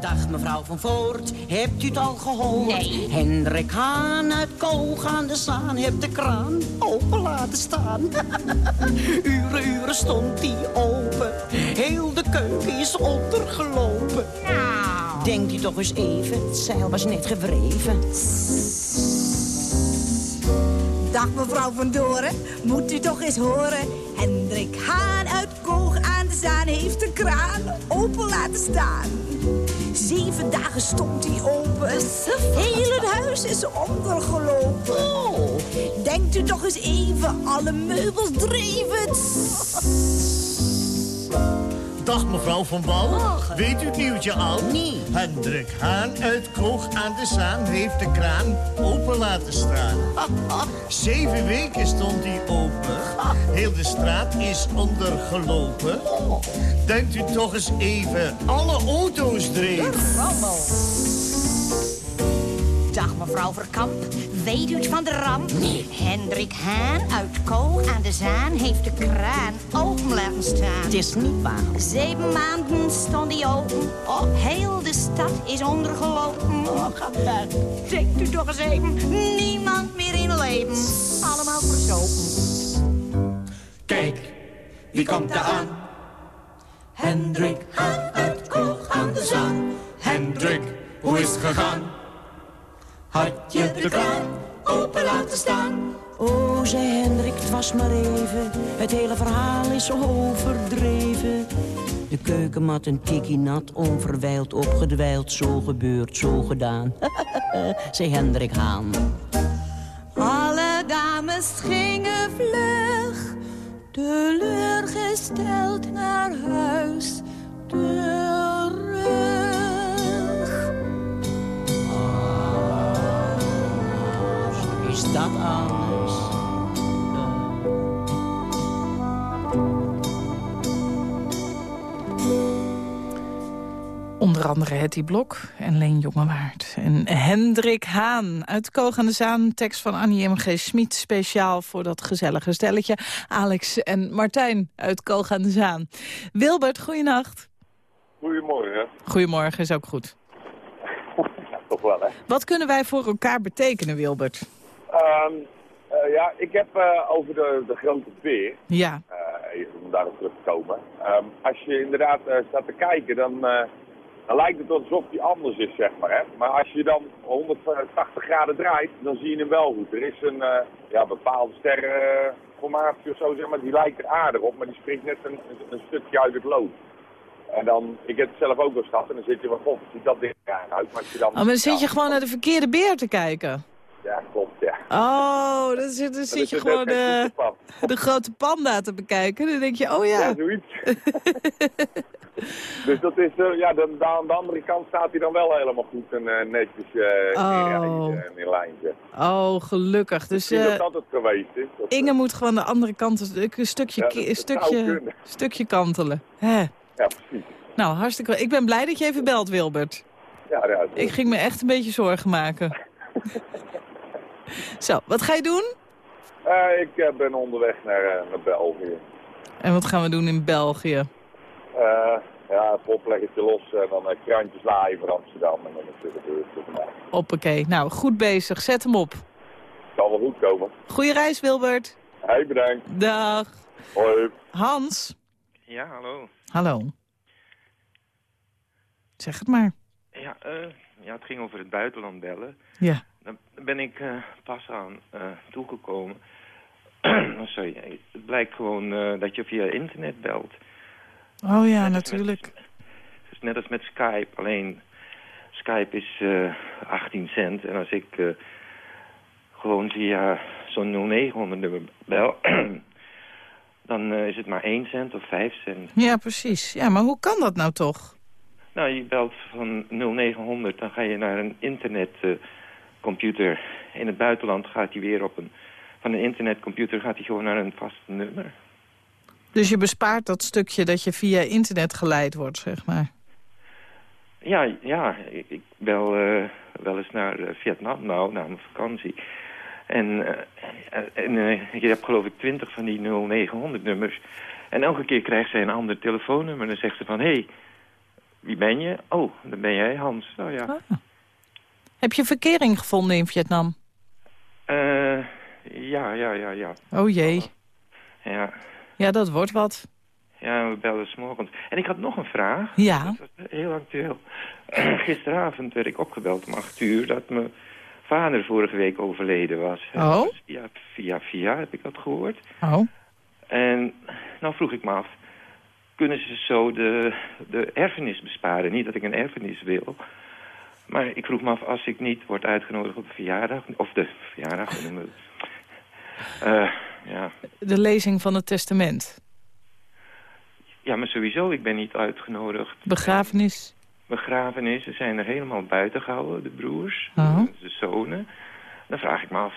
Dag mevrouw van Voort, hebt u het al gehoord? Nee. Hendrik Haan uit Koog aan de Zaan heeft de kraan open laten staan. [LAUGHS] uren, uren stond die open, heel de keuken is ondergelopen. Nou. Denkt u toch eens even, het zeil was net gewreven. Dag mevrouw van Doren, moet u toch eens horen. Hendrik Haan uit Koog aan de Zaan heeft de kraan open laten staan. Zeven dagen stond hij open. Heel het huis is ondergelopen. Denkt u toch eens even, alle meubels dreven. [LAUGHS] Dag mevrouw Van Wal. Weet u het nieuwtje al? Nee. Hendrik Haan uit Koog aan de Zaan heeft de kraan open laten staan. [LAUGHS] Zeven weken stond hij open. [LAUGHS] Heel de straat is ondergelopen. Denkt u toch eens even, alle auto's dreven. Dag mevrouw Verkamp, weet u het van de ramp? Nee. Hendrik Haan uit Koog aan de Zaan heeft de kraan open laten staan. Het is niet waar. Zeven maanden stond hij open. Oh, heel de stad is ondergelopen. Oh, Denkt u toch eens even, niemand meer in leven. Allemaal verzopen. Kijk, wie komt er aan? Hendrik Haan uit Koog aan de Zaan. Hendrik, hoe is het gegaan? Had je de kraan open laten staan? Oh, zei Hendrik, het was maar even. Het hele verhaal is overdreven. De keukenmat een tikkie nat, onverwijld opgedwijld. Zo gebeurd, zo gedaan. [LAUGHS] zei Hendrik Haan. Alle dames gingen vlug, teleurgesteld naar huis. Dat alles? Onder andere Hetty Blok en Leen Jongewaard. En Hendrik Haan uit Koog aan de Zaan. Tekst van Annie M.G. Smit. Speciaal voor dat gezellige stelletje. Alex en Martijn uit Koog aan de Zaan. Wilbert, goeienacht. Goedemorgen. Goedemorgen, is ook goed. [LAUGHS] Toch wel, hè? Wat kunnen wij voor elkaar betekenen, Wilbert? Ehm, eh, ja, ik heb eh, over de, de grote beer, Ja. eh, even om daarop terug te komen. Ehm, als je inderdaad staat te kijken, dan, dan lijkt het alsof die anders is, zeg maar. Hè? Maar als je dan 180 graden draait, dan zie je hem wel goed. Er is een ja, bepaalde sterrenformatie of zo, zeg maar, die lijkt er aardig op, maar die springt net een, een, stukje uit het lood. En dan, ik heb het zelf ook wel gehad, en dan zit je van, god, ziet dat ding er uit. Maar als je dan, Oh, maar dan zit je ja, gewoon naar de verkeerde beer te kijken. Ja, klopt, ja. Oh, dan zit, dan zit je gewoon de, voetbalpad. de grote panda te bekijken. Dan denk je, oh ja. Ja, zoiets. [LAUGHS] dus dat is, eh, ja, dan, dan, aan de andere kant staat hij dan wel helemaal goed en eh, netjes eh Oh. in, in, in lijntje. Oh, gelukkig. Dus eh, dat het geweest is. Dat, Inge moet gewoon de andere kant een stukje, Ja, dat- dat stukje, stukje kantelen. Hè. Ja, precies. Nou, hartstikke Ik ben blij dat je even belt, Wilbert. Ja, ja, Ik ging me echt een beetje zorgen maken. [LAUGHS] [LAUGHS] Zo, wat ga je doen? Eh, ik eh, ben onderweg naar, eh, naar België. En wat gaan we doen in België? Eh, ja, een popleggetje los en dan uh, krantjes laaien voor Amsterdam. En dan is het de beurt voor vandaag. Hoppakee. Nou, goed bezig. Zet hem op. Zal wel goed komen. Goeie reis, Wilbert. Hey, bedankt. Dag. Hoi. Hans. Ja, hallo. Hallo. Zeg het maar. Ja, eh, ja, het ging over het buitenland bellen. Ja. Ben ik eh, pas aan eh, toegekomen. [CLEARS THROAT] sorry, het blijkt gewoon eh, dat je via internet belt. Oh ja, natuurlijk. Het is net als met Skype, alleen Skype is eh 18 cent. En als ik gewoon via zo'n 0900 nummer bel, [CLEARS THROAT] dan is het maar 1 cent of 5 cent. Ja, precies. Ja, maar hoe kan dat nou toch? Nou, je belt van 0900, dan ga je naar een internetcomputer. In het buitenland gaat hij weer op een... Van een internetcomputer gaat hij gewoon naar een vast nummer. Dus je bespaart dat stukje dat je via internet geleid wordt, zeg maar. Ja, ja ik, bel eh, wel eens naar eh, Vietnam nou, na mijn vakantie. En, eh, en je hebt geloof ik twintig van die 0900 nummers. En elke keer krijgt zij een ander telefoonnummer. En dan zegt ze van, hé, hey, wie ben je? Oh, dan ben jij Hans. Nou ja. Heb je verkering gevonden in Vietnam? Eh, ja, ja, ja, ja. Oh jee. Ja, Ja, dat wordt wat. ja we belden s'morgens. En ik had nog een vraag. Ja. Dat was heel actueel. [CLEARS THROAT] Gisteravond werd ik opgebeld om acht uur dat mijn vader vorige week overleden was. Oh? Dus Via, via, via heb ik dat gehoord. Oh. En nou vroeg ik me af, kunnen ze zo de, de erfenis besparen? Niet dat ik een erfenis wil, maar ik vroeg me af als ik niet word uitgenodigd op de verjaardag, of de verjaardag, hoe noemen? Eh, ja. De lezing van het testament. ja, maar sowieso, ik ben niet uitgenodigd. Begrafenis. Begrafenissen zijn er helemaal buiten gehouden, de broers, Oh. de zonen. Dan vraag ik me af,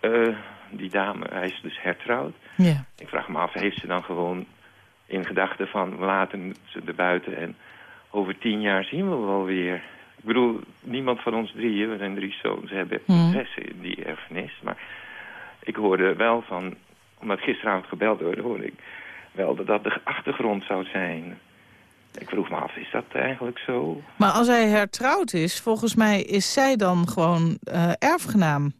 eh, die dame, hij is dus hertrouwd. Ja. Ik vraag me af, heeft ze dan gewoon in gedachten van... we laten ze er buiten en over tien jaar zien we wel weer. Ik bedoel, niemand van ons drieën, we zijn drie zoons, hebben Hmm. zes in die erfenis. Maar ik hoorde wel van, omdat gisteravond gebeld hoorde, hoorde ik wel dat dat de achtergrond zou zijn. Ik vroeg me af, is dat eigenlijk zo? Maar als hij hertrouwd is, volgens mij is zij dan gewoon eh, erfgenaam.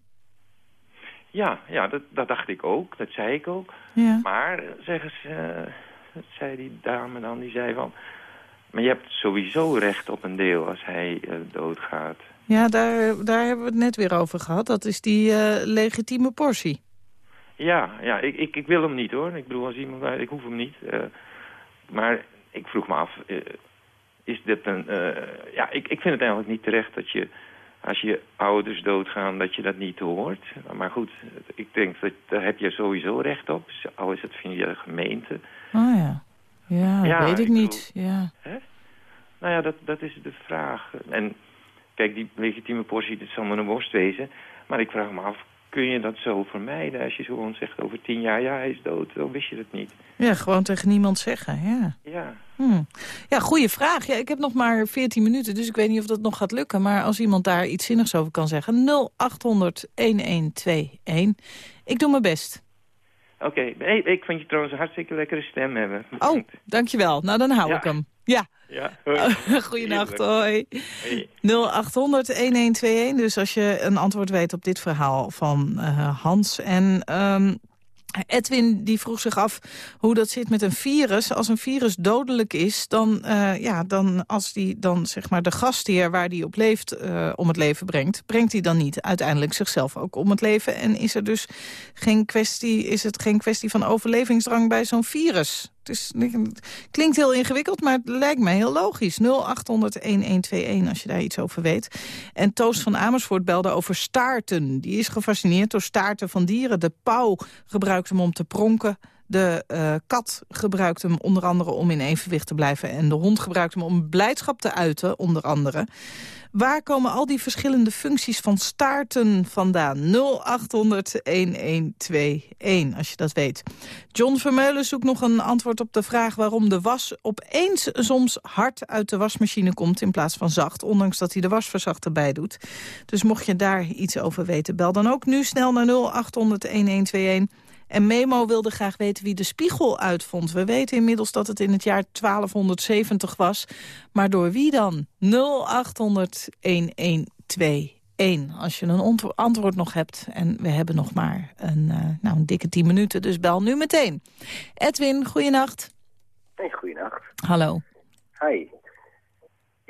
Ja, ja dat, dat dacht ik ook, dat zei ik ook. Ja. Maar, zeggen ze, dat zei die dame dan, die zei van... Maar je hebt sowieso recht op een deel als hij eh, doodgaat. Ja, daar, daar hebben we het net weer over gehad. Dat is die eh, legitieme portie. Ja, ja ik, ik, ik wil hem niet hoor. Ik bedoel, als iemand... Ik hoef hem niet. eh, maar ik vroeg me af, is dit een... ja, ik, ik vind het eigenlijk niet terecht dat je... Als je ouders doodgaan, dat je dat niet hoort. Maar goed, ik denk dat daar heb je sowieso recht op. Al is het via de gemeente. Oh ja. Ja, Ja, weet ik, ik niet. Ja. Nou ja, dat, dat is de vraag. En kijk, die legitieme portie, dat zal maar een worst wezen. Maar ik vraag me af, kun je dat zo vermijden als je gewoon zegt over tien jaar, ja, hij is dood. Dan wist je dat niet. ja, gewoon tegen niemand zeggen. Ja, Ja. hm. ja goede vraag. Ja, ik heb nog maar 14 minuten, dus ik weet niet of dat nog gaat lukken. Maar als iemand daar iets zinnigs over kan zeggen, 0800-1121. Ik doe mijn best. Oké, hey, ik vind je trouwens een hartstikke lekkere stem hebben. Oh, dankjewel. Nou, dan hou Ja. ik hem. Ja. Ja. Goedenacht, hoi. [LAUGHS] Hey. 0800-1121, dus als je een antwoord weet op dit verhaal van eh, Hans. En ehm, Edwin die vroeg zich af hoe dat zit met een virus. Als een virus dodelijk is, dan, eh, ja, dan als die dan zeg maar de gastheer waar die op leeft eh, om het leven brengt, brengt hij dan niet uiteindelijk zichzelf ook om het leven? En is er dus geen kwestie, is het geen kwestie van overlevingsdrang bij zo'n virus? Het, klinkt heel ingewikkeld, maar het lijkt mij heel logisch. 0800-1121 als je daar iets over weet. En Toos van Amersfoort belde over staarten. Die is gefascineerd door staarten van dieren. De pauw gebruikt hem om te pronken. De eh, kat gebruikt hem onder andere om in evenwicht te blijven. En de hond gebruikt hem om blijdschap te uiten, onder andere. Waar komen al die verschillende functies van staarten vandaan? 0800-1121, als je dat weet. John Vermeulen zoekt nog een antwoord op de vraag... waarom de was opeens soms hard uit de wasmachine komt... in plaats van zacht, ondanks dat hij de wasverzachter bij doet. Dus mocht je daar iets over weten, bel dan ook nu snel naar 0800-1121... En Memo wilde graag weten wie de spiegel uitvond. We weten inmiddels dat het in het jaar 1270 was. Maar door wie dan? 0800-1121. Als je een antwoord nog hebt. En we hebben nog maar een, eh, nou, een dikke 10 minuten, dus bel nu meteen. Edwin, goeienacht. Hey, goeienacht. Hallo. Hi.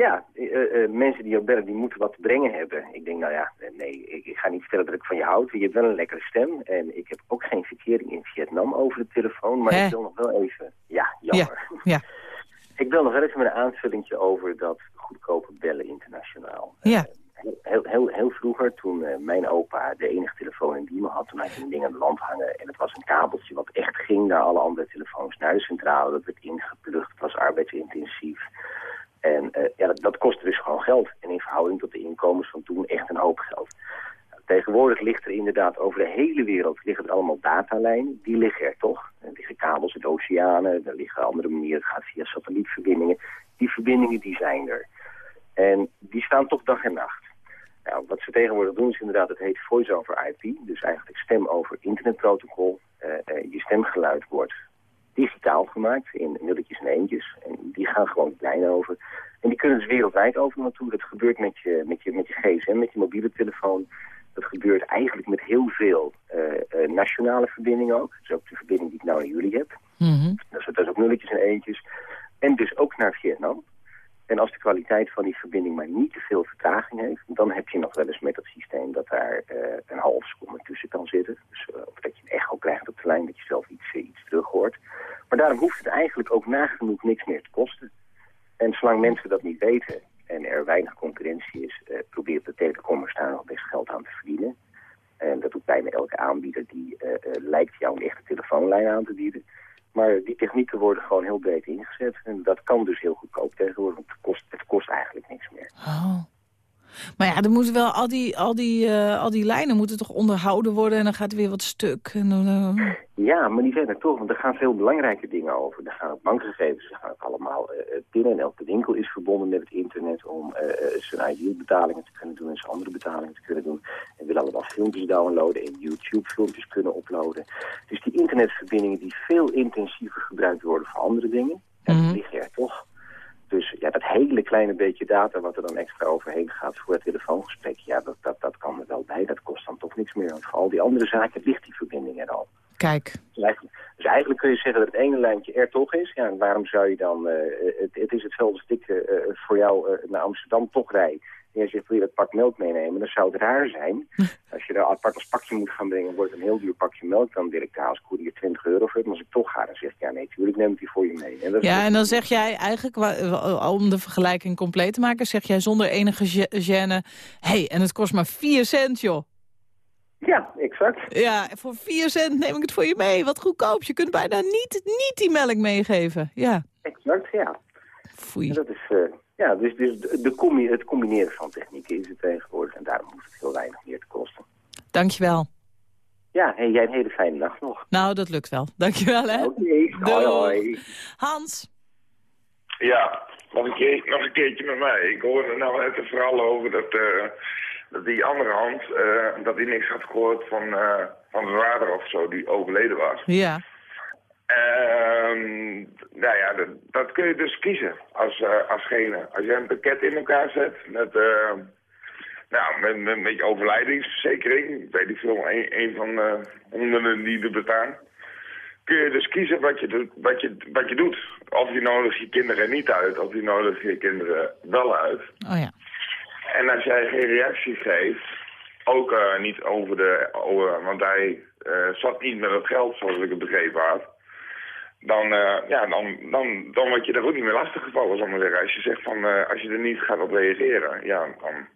Ja, eh, eh, mensen die jou bellen, die moeten wat te brengen hebben. Ik denk, nou ja, nee, ik, ik ga niet vertellen dat ik van je houd. Je hebt wel een lekkere stem. En ik heb ook geen verkering in Vietnam over de telefoon. Maar Hè? ik wil nog wel even... Ja, jammer. [LAUGHS] Ja. [LAUGHS] Ik wil nog wel even met een aanvullingje over dat goedkope bellen internationaal. Ja. Heel, heel, heel, heel vroeger, toen eh, mijn opa de enige telefoon in Diemen had, toen had hij een ding aan de lamp hangen. En het was een kabeltje wat echt ging naar alle andere telefoons, naar de centrale. Dat werd ingeplucht, het was arbeidsintensief. En eh, ja, dat, dat kostte dus gewoon geld. En in verhouding tot de inkomens van toen echt een hoop geld. Tegenwoordig ligt er inderdaad over de hele wereld liggen er allemaal datalijnen. Die liggen er toch. Er liggen kabels in de oceanen, er liggen andere manieren. Het gaat via satellietverbindingen. Die verbindingen die zijn er. En die staan toch dag en nacht. Nou, wat ze tegenwoordig doen is inderdaad, het heet voice over IP. Dus eigenlijk stem over internetprotocol. Eh, eh, je stemgeluid wordt digitaal gemaakt in nulletjes en eentjes. En die gaan gewoon de lijn over. En die kunnen dus wereldwijd over naartoe. Dat gebeurt met je, met, je, met je gsm, met je mobiele telefoon. Dat gebeurt eigenlijk met heel veel eh, eh, nationale verbindingen ook. Dat is ook de verbinding die ik nou naar jullie heb. Dat, is, dat is ook nulletjes en eentjes. En dus ook naar Vietnam. En als de kwaliteit van die verbinding maar niet te veel vertraging heeft... dan heb je nog wel eens met dat systeem dat daar eh, een half seconde tussen kan zitten. Dus, eh, of dat je een echo krijgt op de lijn, dat je zelf iets, eh, iets terug hoort. Maar daarom hoeft het eigenlijk ook nagenoeg niks meer te kosten. En zolang mensen dat niet weten en er weinig concurrentie is... probeert de telecommers daar nog best geld aan te verdienen. En dat doet bijna elke aanbieder die lijkt jou een echte telefoonlijn aan te bieden. Maar die technieken worden gewoon heel breed ingezet. En dat kan dus heel goedkoop tegenwoordig, het kost, het kost eigenlijk niks meer. Oh. Maar ja, er moeten wel al die, al, die, eh, al die lijnen moeten toch onderhouden worden en dan gaat er weer wat stuk. En dan, eh, Ja, maar die zijn er toch, want er gaan veel belangrijke dingen over. Er gaan ook bankgegevens, er gaan ook allemaal pinnen. En elke winkel is verbonden met het internet om zijn ID-betalingen te kunnen doen en zijn andere betalingen te kunnen doen. En willen allemaal filmpjes downloaden en YouTube-filmpjes kunnen uploaden. Dus die internetverbindingen die veel intensiever gebruikt worden voor andere dingen, en die liggen er toch. Dus ja, dat hele kleine beetje data wat er dan extra overheen gaat voor het telefoongesprek, ja, dat, dat, dat kan er wel bij. Dat kost dan toch niks meer. Want voor al die andere zaken ligt die verbinding er al. Kijk. Dus eigenlijk, dus eigenlijk kun je zeggen dat het ene lijntje er toch is. Ja, en waarom zou je dan... eh, het, het is hetzelfde als ik eh, eh, voor jou naar Amsterdam toch rij. En je zegt, wil je dat pak melk meenemen? Dan zou het raar zijn. [LAUGHS] Als je daar apart als pakje moet gaan brengen, wordt het een heel duur pakje melk. Dan direct als koerier 20 euro voor. Maar als ik toch ga, dan zeg ik, ja nee, tuurlijk neem ik die voor je mee. En dat is Ja, en dan zeg jij eigenlijk, om de vergelijking compleet te maken... zeg jij zonder enige ge- gêne... hé, hey, en het kost maar 4 cent, joh. Ja, exact. Ja, voor 4 cent neem ik het voor je mee. Wat goedkoop. Je kunt bijna niet, niet die melk meegeven. Ja. Exact, ja. Foei. En dat is, eh, ja, dus, dus de, combi het combineren van technieken is het tegenwoordig. En daarom hoeft het heel weinig meer te kosten. Dankjewel. Ja, hey, jij een hele fijne nacht nog. Nou, dat lukt wel. Dankjewel, hè. Oké, hoi, hoi. Hans. Ja, nog een, keer, nog een keertje met mij. Ik hoorde nou net een verhaal over dat, eh, dat die andere hand, eh, dat hij niks had gehoord van, eh, van zijn vader of zo, die overleden was. Ja. Ehm, nou ja, dat, dat kun je dus kiezen als, eh alsgene. Als je een pakket in elkaar zet met, eh, nou, met, met, met je overlijdingsverzekering, weet ik veel, een, een van de honderden die er bestaan, kun je dus kiezen wat je, doet- wat je, wat je doet. Of je nodigt je kinderen niet uit, of je nodigt je kinderen wel uit. Oh ja. En als jij geen reactie geeft, ook eh, niet over de... Over, want hij eh, zat niet met het geld, zoals ik het begrepen had. Dan, eh, ja, dan, dan, dan word je er ook niet meer lastiggevallen, zal ik maar zeggen. Als je zegt van, eh, als je er niet gaat op reageren, ja, dan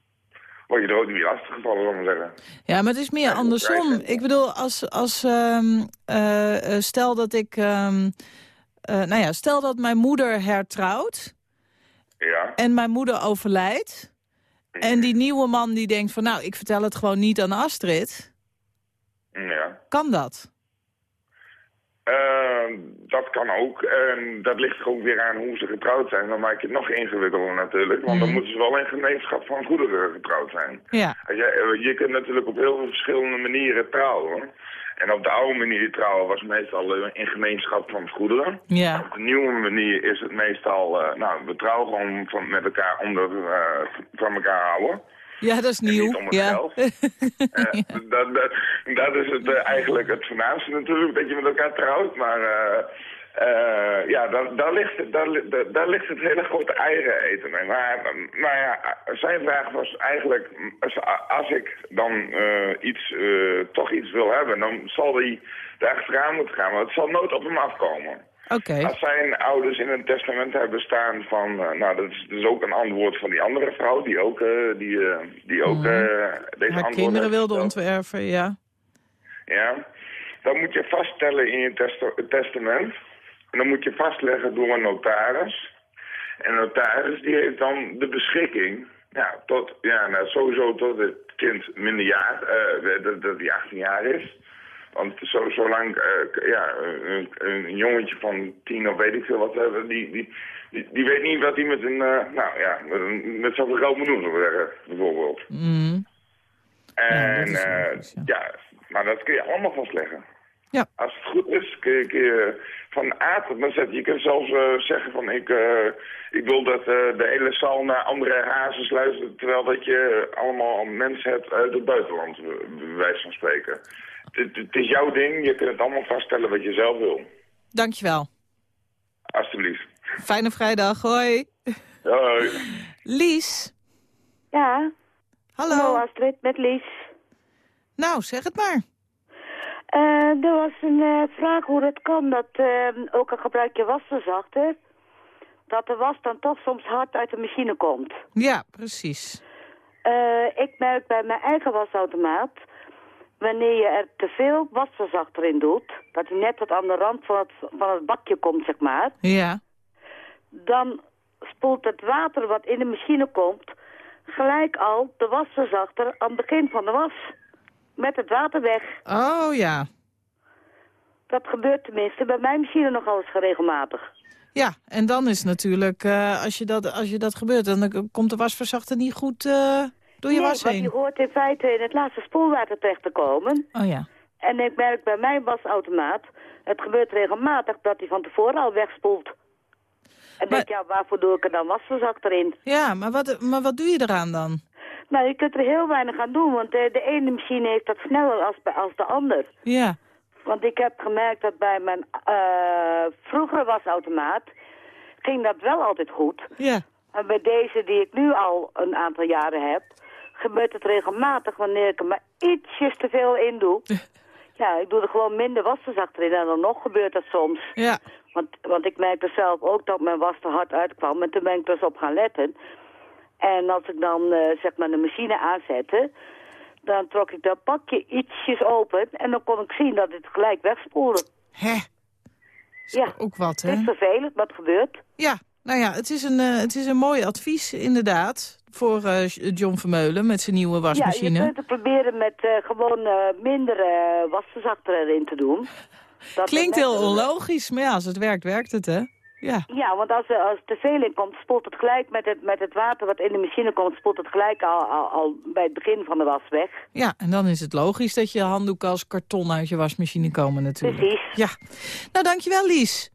word je er ook niet meer lastiggevallen, zal ik maar zeggen. Ja, maar het is meer andersom. Ik bedoel, als, als ehm, eh, stel dat ik... ehm, eh, nou ja, stel dat mijn moeder hertrouwt Ja. en mijn moeder overlijdt... en die nieuwe man die denkt van... nou, ik vertel het gewoon niet aan Astrid. Ja. Kan dat? Eh, dat kan ook. En dat ligt er ook weer aan hoe ze getrouwd zijn. Dan maak je het nog ingewikkelder natuurlijk. Want dan moeten ze wel in gemeenschap van goederen getrouwd zijn. Ja. Jij, eh, je kunt natuurlijk op heel veel verschillende manieren trouwen. En op de oude manier trouwen was meestal eh, in gemeenschap van goederen. Ja. Op de nieuwe manier is het meestal, eh, nou, we trouwen gewoon van, met elkaar onder, van elkaar houden. Ja, dat is nieuw. om het ja. geld. [LAUGHS] Dat, dat, dat is het, eh, eigenlijk het voornaamste natuurlijk, dat je met elkaar trouwt. Maar eh, Eh, ja, daar, daar, ligt, het- daar, daar, ligt het hele grote eieren eten mee. Maar, maar ja, zijn vraag was eigenlijk, als, als ik dan iets, toch iets wil hebben, dan zal hij daar achteraan moeten gaan. Maar het zal nooit op hem afkomen. Als zijn ouders in een testament hebben staan van, eh, nou dat is dus ook een antwoord van die andere vrouw, die ook, eh, die, eh, die ook eh, deze Haar kinderen wilde ontwerpen, ja. Ja, dan moet je vaststellen in je testa- testament. En dan moet je vastleggen door een notaris. En een notaris die heeft dan de beschikking, ja, tot, ja nou, sowieso tot het kind minderjaar, dat, dat hij 18 jaar is. Want zo, zolang eh, k- ja, een, een jongetje van tien of weet ik veel wat, eh, die, die, die, die weet niet wat hij met een, eh, nou ja, met, een- met zoveel geld moet doen, zeggen, bijvoorbeeld. Mm. En ja, ja. maar dat kun je allemaal vastleggen. Ja. Als het goed is, kun je, kun je van A tot naar Z. Je kunt zelfs eh, zeggen van ik, eh, ik wil dat eh, de hele zaal naar andere hazes luistert, terwijl dat je allemaal mensen hebt uit het buitenland, bij wijze van spreken. Het, is jouw ding, je kunt het allemaal vaststellen wat je zelf wil. Dankjewel. Alsjeblieft. Fijne vrijdag, hoi. Hoi. Lies. Ja. Hallo. Astrid, met Lies. Nou, zeg het maar. Eh, er was een eh, vraag hoe het kan dat, eh, ook al gebruik je wasverzachter, dat de was dan toch soms hard uit de machine komt. Ja, precies. Eh, ik merk bij mijn eigen wasautomaat, wanneer je er te veel wasverzachter in doet, dat hij net tot aan de rand van het, van het bakje komt, zeg maar, Ja. dan spoelt het water wat in de machine komt gelijk al de wasverzachter aan het begin van de was. Met het water weg. Oh ja. Dat gebeurt tenminste bij mijn machine nogal eens regelmatig. Ja, en dan is natuurlijk, eh, als, je dat, als je dat gebeurt, dan komt de wasverzachter niet goed eh, door je nee, was want heen. je hoort in feite in het laatste spoelwater terecht te komen. Oh ja. En ik merk bij mijn wasautomaat, het gebeurt regelmatig dat hij van tevoren al wegspoelt. En denk, ja, waarvoor doe ik er dan wasverzachter in? Ja, maar wat, maar wat doe je eraan dan? Nou, je kunt er heel weinig aan doen, want de, de ene machine heeft dat sneller als, als de ander. Ja. Want ik heb gemerkt dat bij mijn eh, vroegere wasautomaat ging dat wel altijd goed. Ja. En bij deze die ik nu al een aantal jaren heb, gebeurt het regelmatig wanneer ik er maar ietsjes te veel in doe. Ja, ik doe er gewoon minder wasverzachter in en dan nog gebeurt dat soms. Ja. Want, want ik merkte zelf ook dat mijn was er hard uitkwam en toen ben ik dus op gaan letten. En als ik dan eh, zeg maar de machine aanzette, dan trok ik dat pakje ietsjes open en dan kon ik zien dat het gelijk wegspoelde. Hè? Ja, Ook wat, hè? het is vervelend, het gebeurt. Ja, nou ja, het is een, eh, het is een mooi advies inderdaad voor eh, John Vermeulen met zijn nieuwe Ja, wasmachine. je kunt het proberen met eh, gewoon minder wasverzachter erin te doen. Dat Klinkt heel onlogisch, maar ja, als het werkt, werkt het, hè? Ja. Ja, want als er, als te veel in komt, spoelt het gelijk met het, met het water wat in de machine komt, spoelt het gelijk al, al, al bij het begin van de was weg. Ja, en dan is het logisch dat je handdoeken als karton uit je wasmachine komen natuurlijk. Precies. Ja. Nou, dankjewel Lies.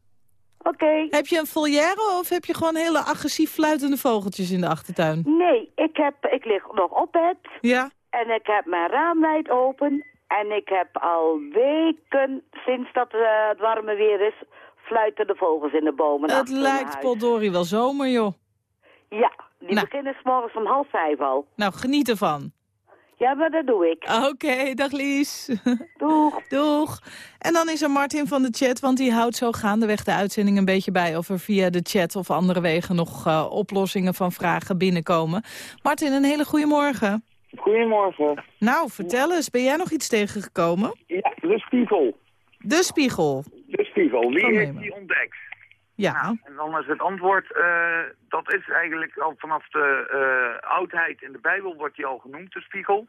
Oké. Heb je een volière of heb je gewoon hele agressief fluitende vogeltjes in de achtertuin? Nee, ik, heb, ik lig nog op bed. Ja. En ik heb mijn raam wijd open. En ik heb al weken, sinds dat eh, het warme weer is, fluiten de vogels in de bomen. Het lijkt huis. potdorie wel zomer, joh. Ja, die Nou. beginnen s morgens om half vijf al. Nou, geniet ervan. Ja, maar dat doe ik. Oké, dag Lies. Doeg. [LAUGHS] Doeg. En dan is er Martin van de chat, want die houdt zo gaandeweg de uitzending een beetje bij... of er via de chat of andere wegen nog eh, oplossingen van vragen binnenkomen. Martin, een hele goede morgen. Goedemorgen. Nou, vertel eens, ben jij nog iets tegengekomen? Ja, de spiegel. De spiegel. De spiegel. Wie Van heeft die ontdekt? Ja. En dan is het antwoord, eh, dat is eigenlijk al vanaf de eh, oudheid in de Bijbel wordt die al genoemd, de spiegel.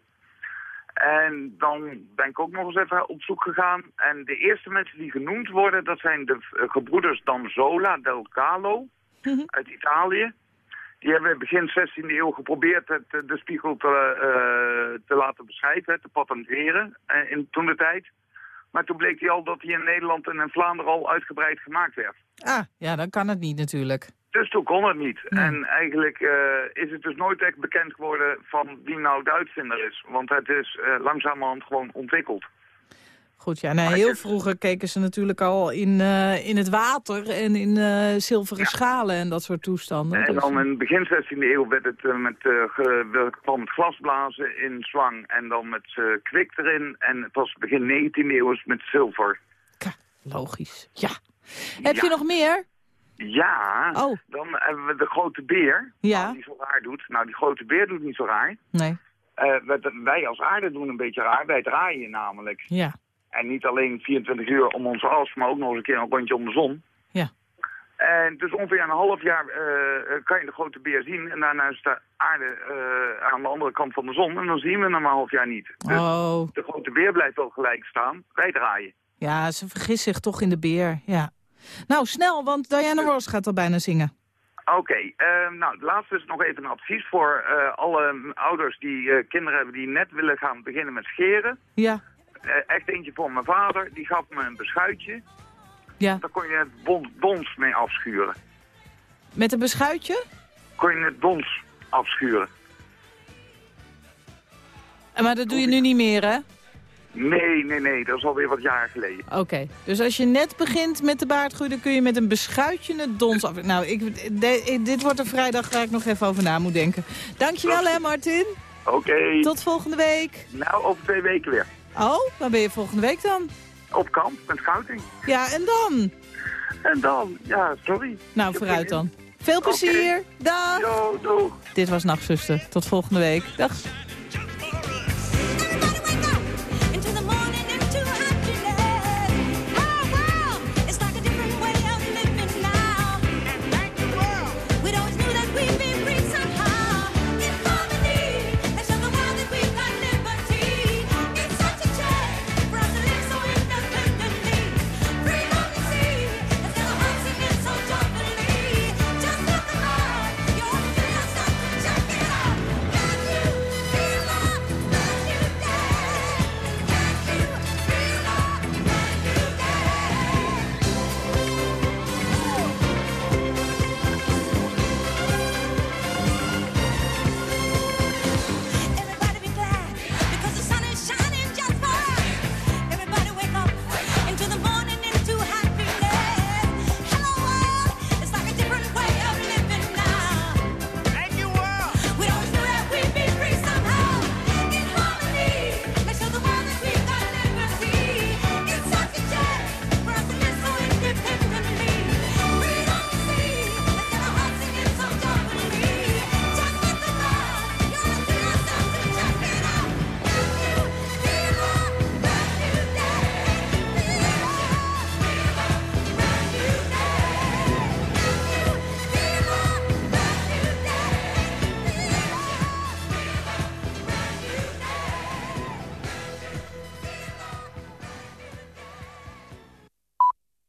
En dan ben ik ook nog eens even op zoek gegaan. En de eerste mensen die genoemd worden, dat zijn de eh, gebroeders Danzola del Calo uit Italië. Die hebben begin 16e eeuw geprobeerd het, de spiegel te, te laten beschrijven, te patenteren in toen de tijd. Maar toen bleek hij al dat hij in Nederland en in Vlaanderen al uitgebreid gemaakt werd. Ah, ja, dan kan het niet natuurlijk. Dus toen kon het niet. En eigenlijk eh, is het dus nooit echt bekend geworden van wie nou de uitvinder is. Want het is eh, langzamerhand gewoon ontwikkeld. Goed, ja. Nou, heel vroeger keken ze natuurlijk al in, eh, in het water en in eh, zilveren schalen en dat soort toestanden. En Dus, dan in begin 16e eeuw werd het eh, met, eh, kwam het glasblazen in zwang en dan met eh, kwik erin. En het was begin 19e eeuw met zilver. Logisch, ja. Heb je nog meer? Ja, Oh. dan hebben we de grote beer. Ja. Die zo raar doet. Nou, die grote beer doet niet zo raar. Nee. Eh, wij als aarde doen een beetje raar. Wij draaien namelijk. Ja. En niet alleen 24 uur om onze as, maar ook nog eens een keer een rondje om de zon. Ja. En dus ongeveer een half jaar eh, kan je de grote beer zien. En daarna is de aarde eh, aan de andere kant van de zon. En dan zien we hem een half jaar niet. Dus Oh. de grote beer blijft wel gelijk staan. Wij draaien. Ja, ze vergist zich toch in de beer, ja. Nou, snel, want Diana Ross gaat al bijna zingen. Oké, eh, nou, het laatste is nog even een advies voor eh, alle ouders die kinderen hebben die net willen gaan beginnen met scheren. Ja. Eh, echt eentje voor mijn vader, die gaf me een beschuitje. Ja. Daar kon je het bon- dons mee afschuren. Met een beschuitje? Kon je het dons afschuren. Eh, Maar dat doe je nu niet meer, hè? Nee, nee, nee, dat is alweer wat jaren geleden. Oké, dus als je net begint met de baardgroei... dan kun je met een beschuitje het dons af... Nou, ik, de- dit wordt een vrijdag waar ik nog even over na moet denken. Dankjewel, hè, Martin. Oké. Tot volgende week. Nou, over twee weken weer. Oh, waar ben je volgende week dan? Op kamp, met scouting. Ja, en dan? En dan, ja, sorry. Nou, vooruit dan. Veel plezier. Dag. Yo, doeg. Dit was Nachtzuster. Tot volgende week. Dag.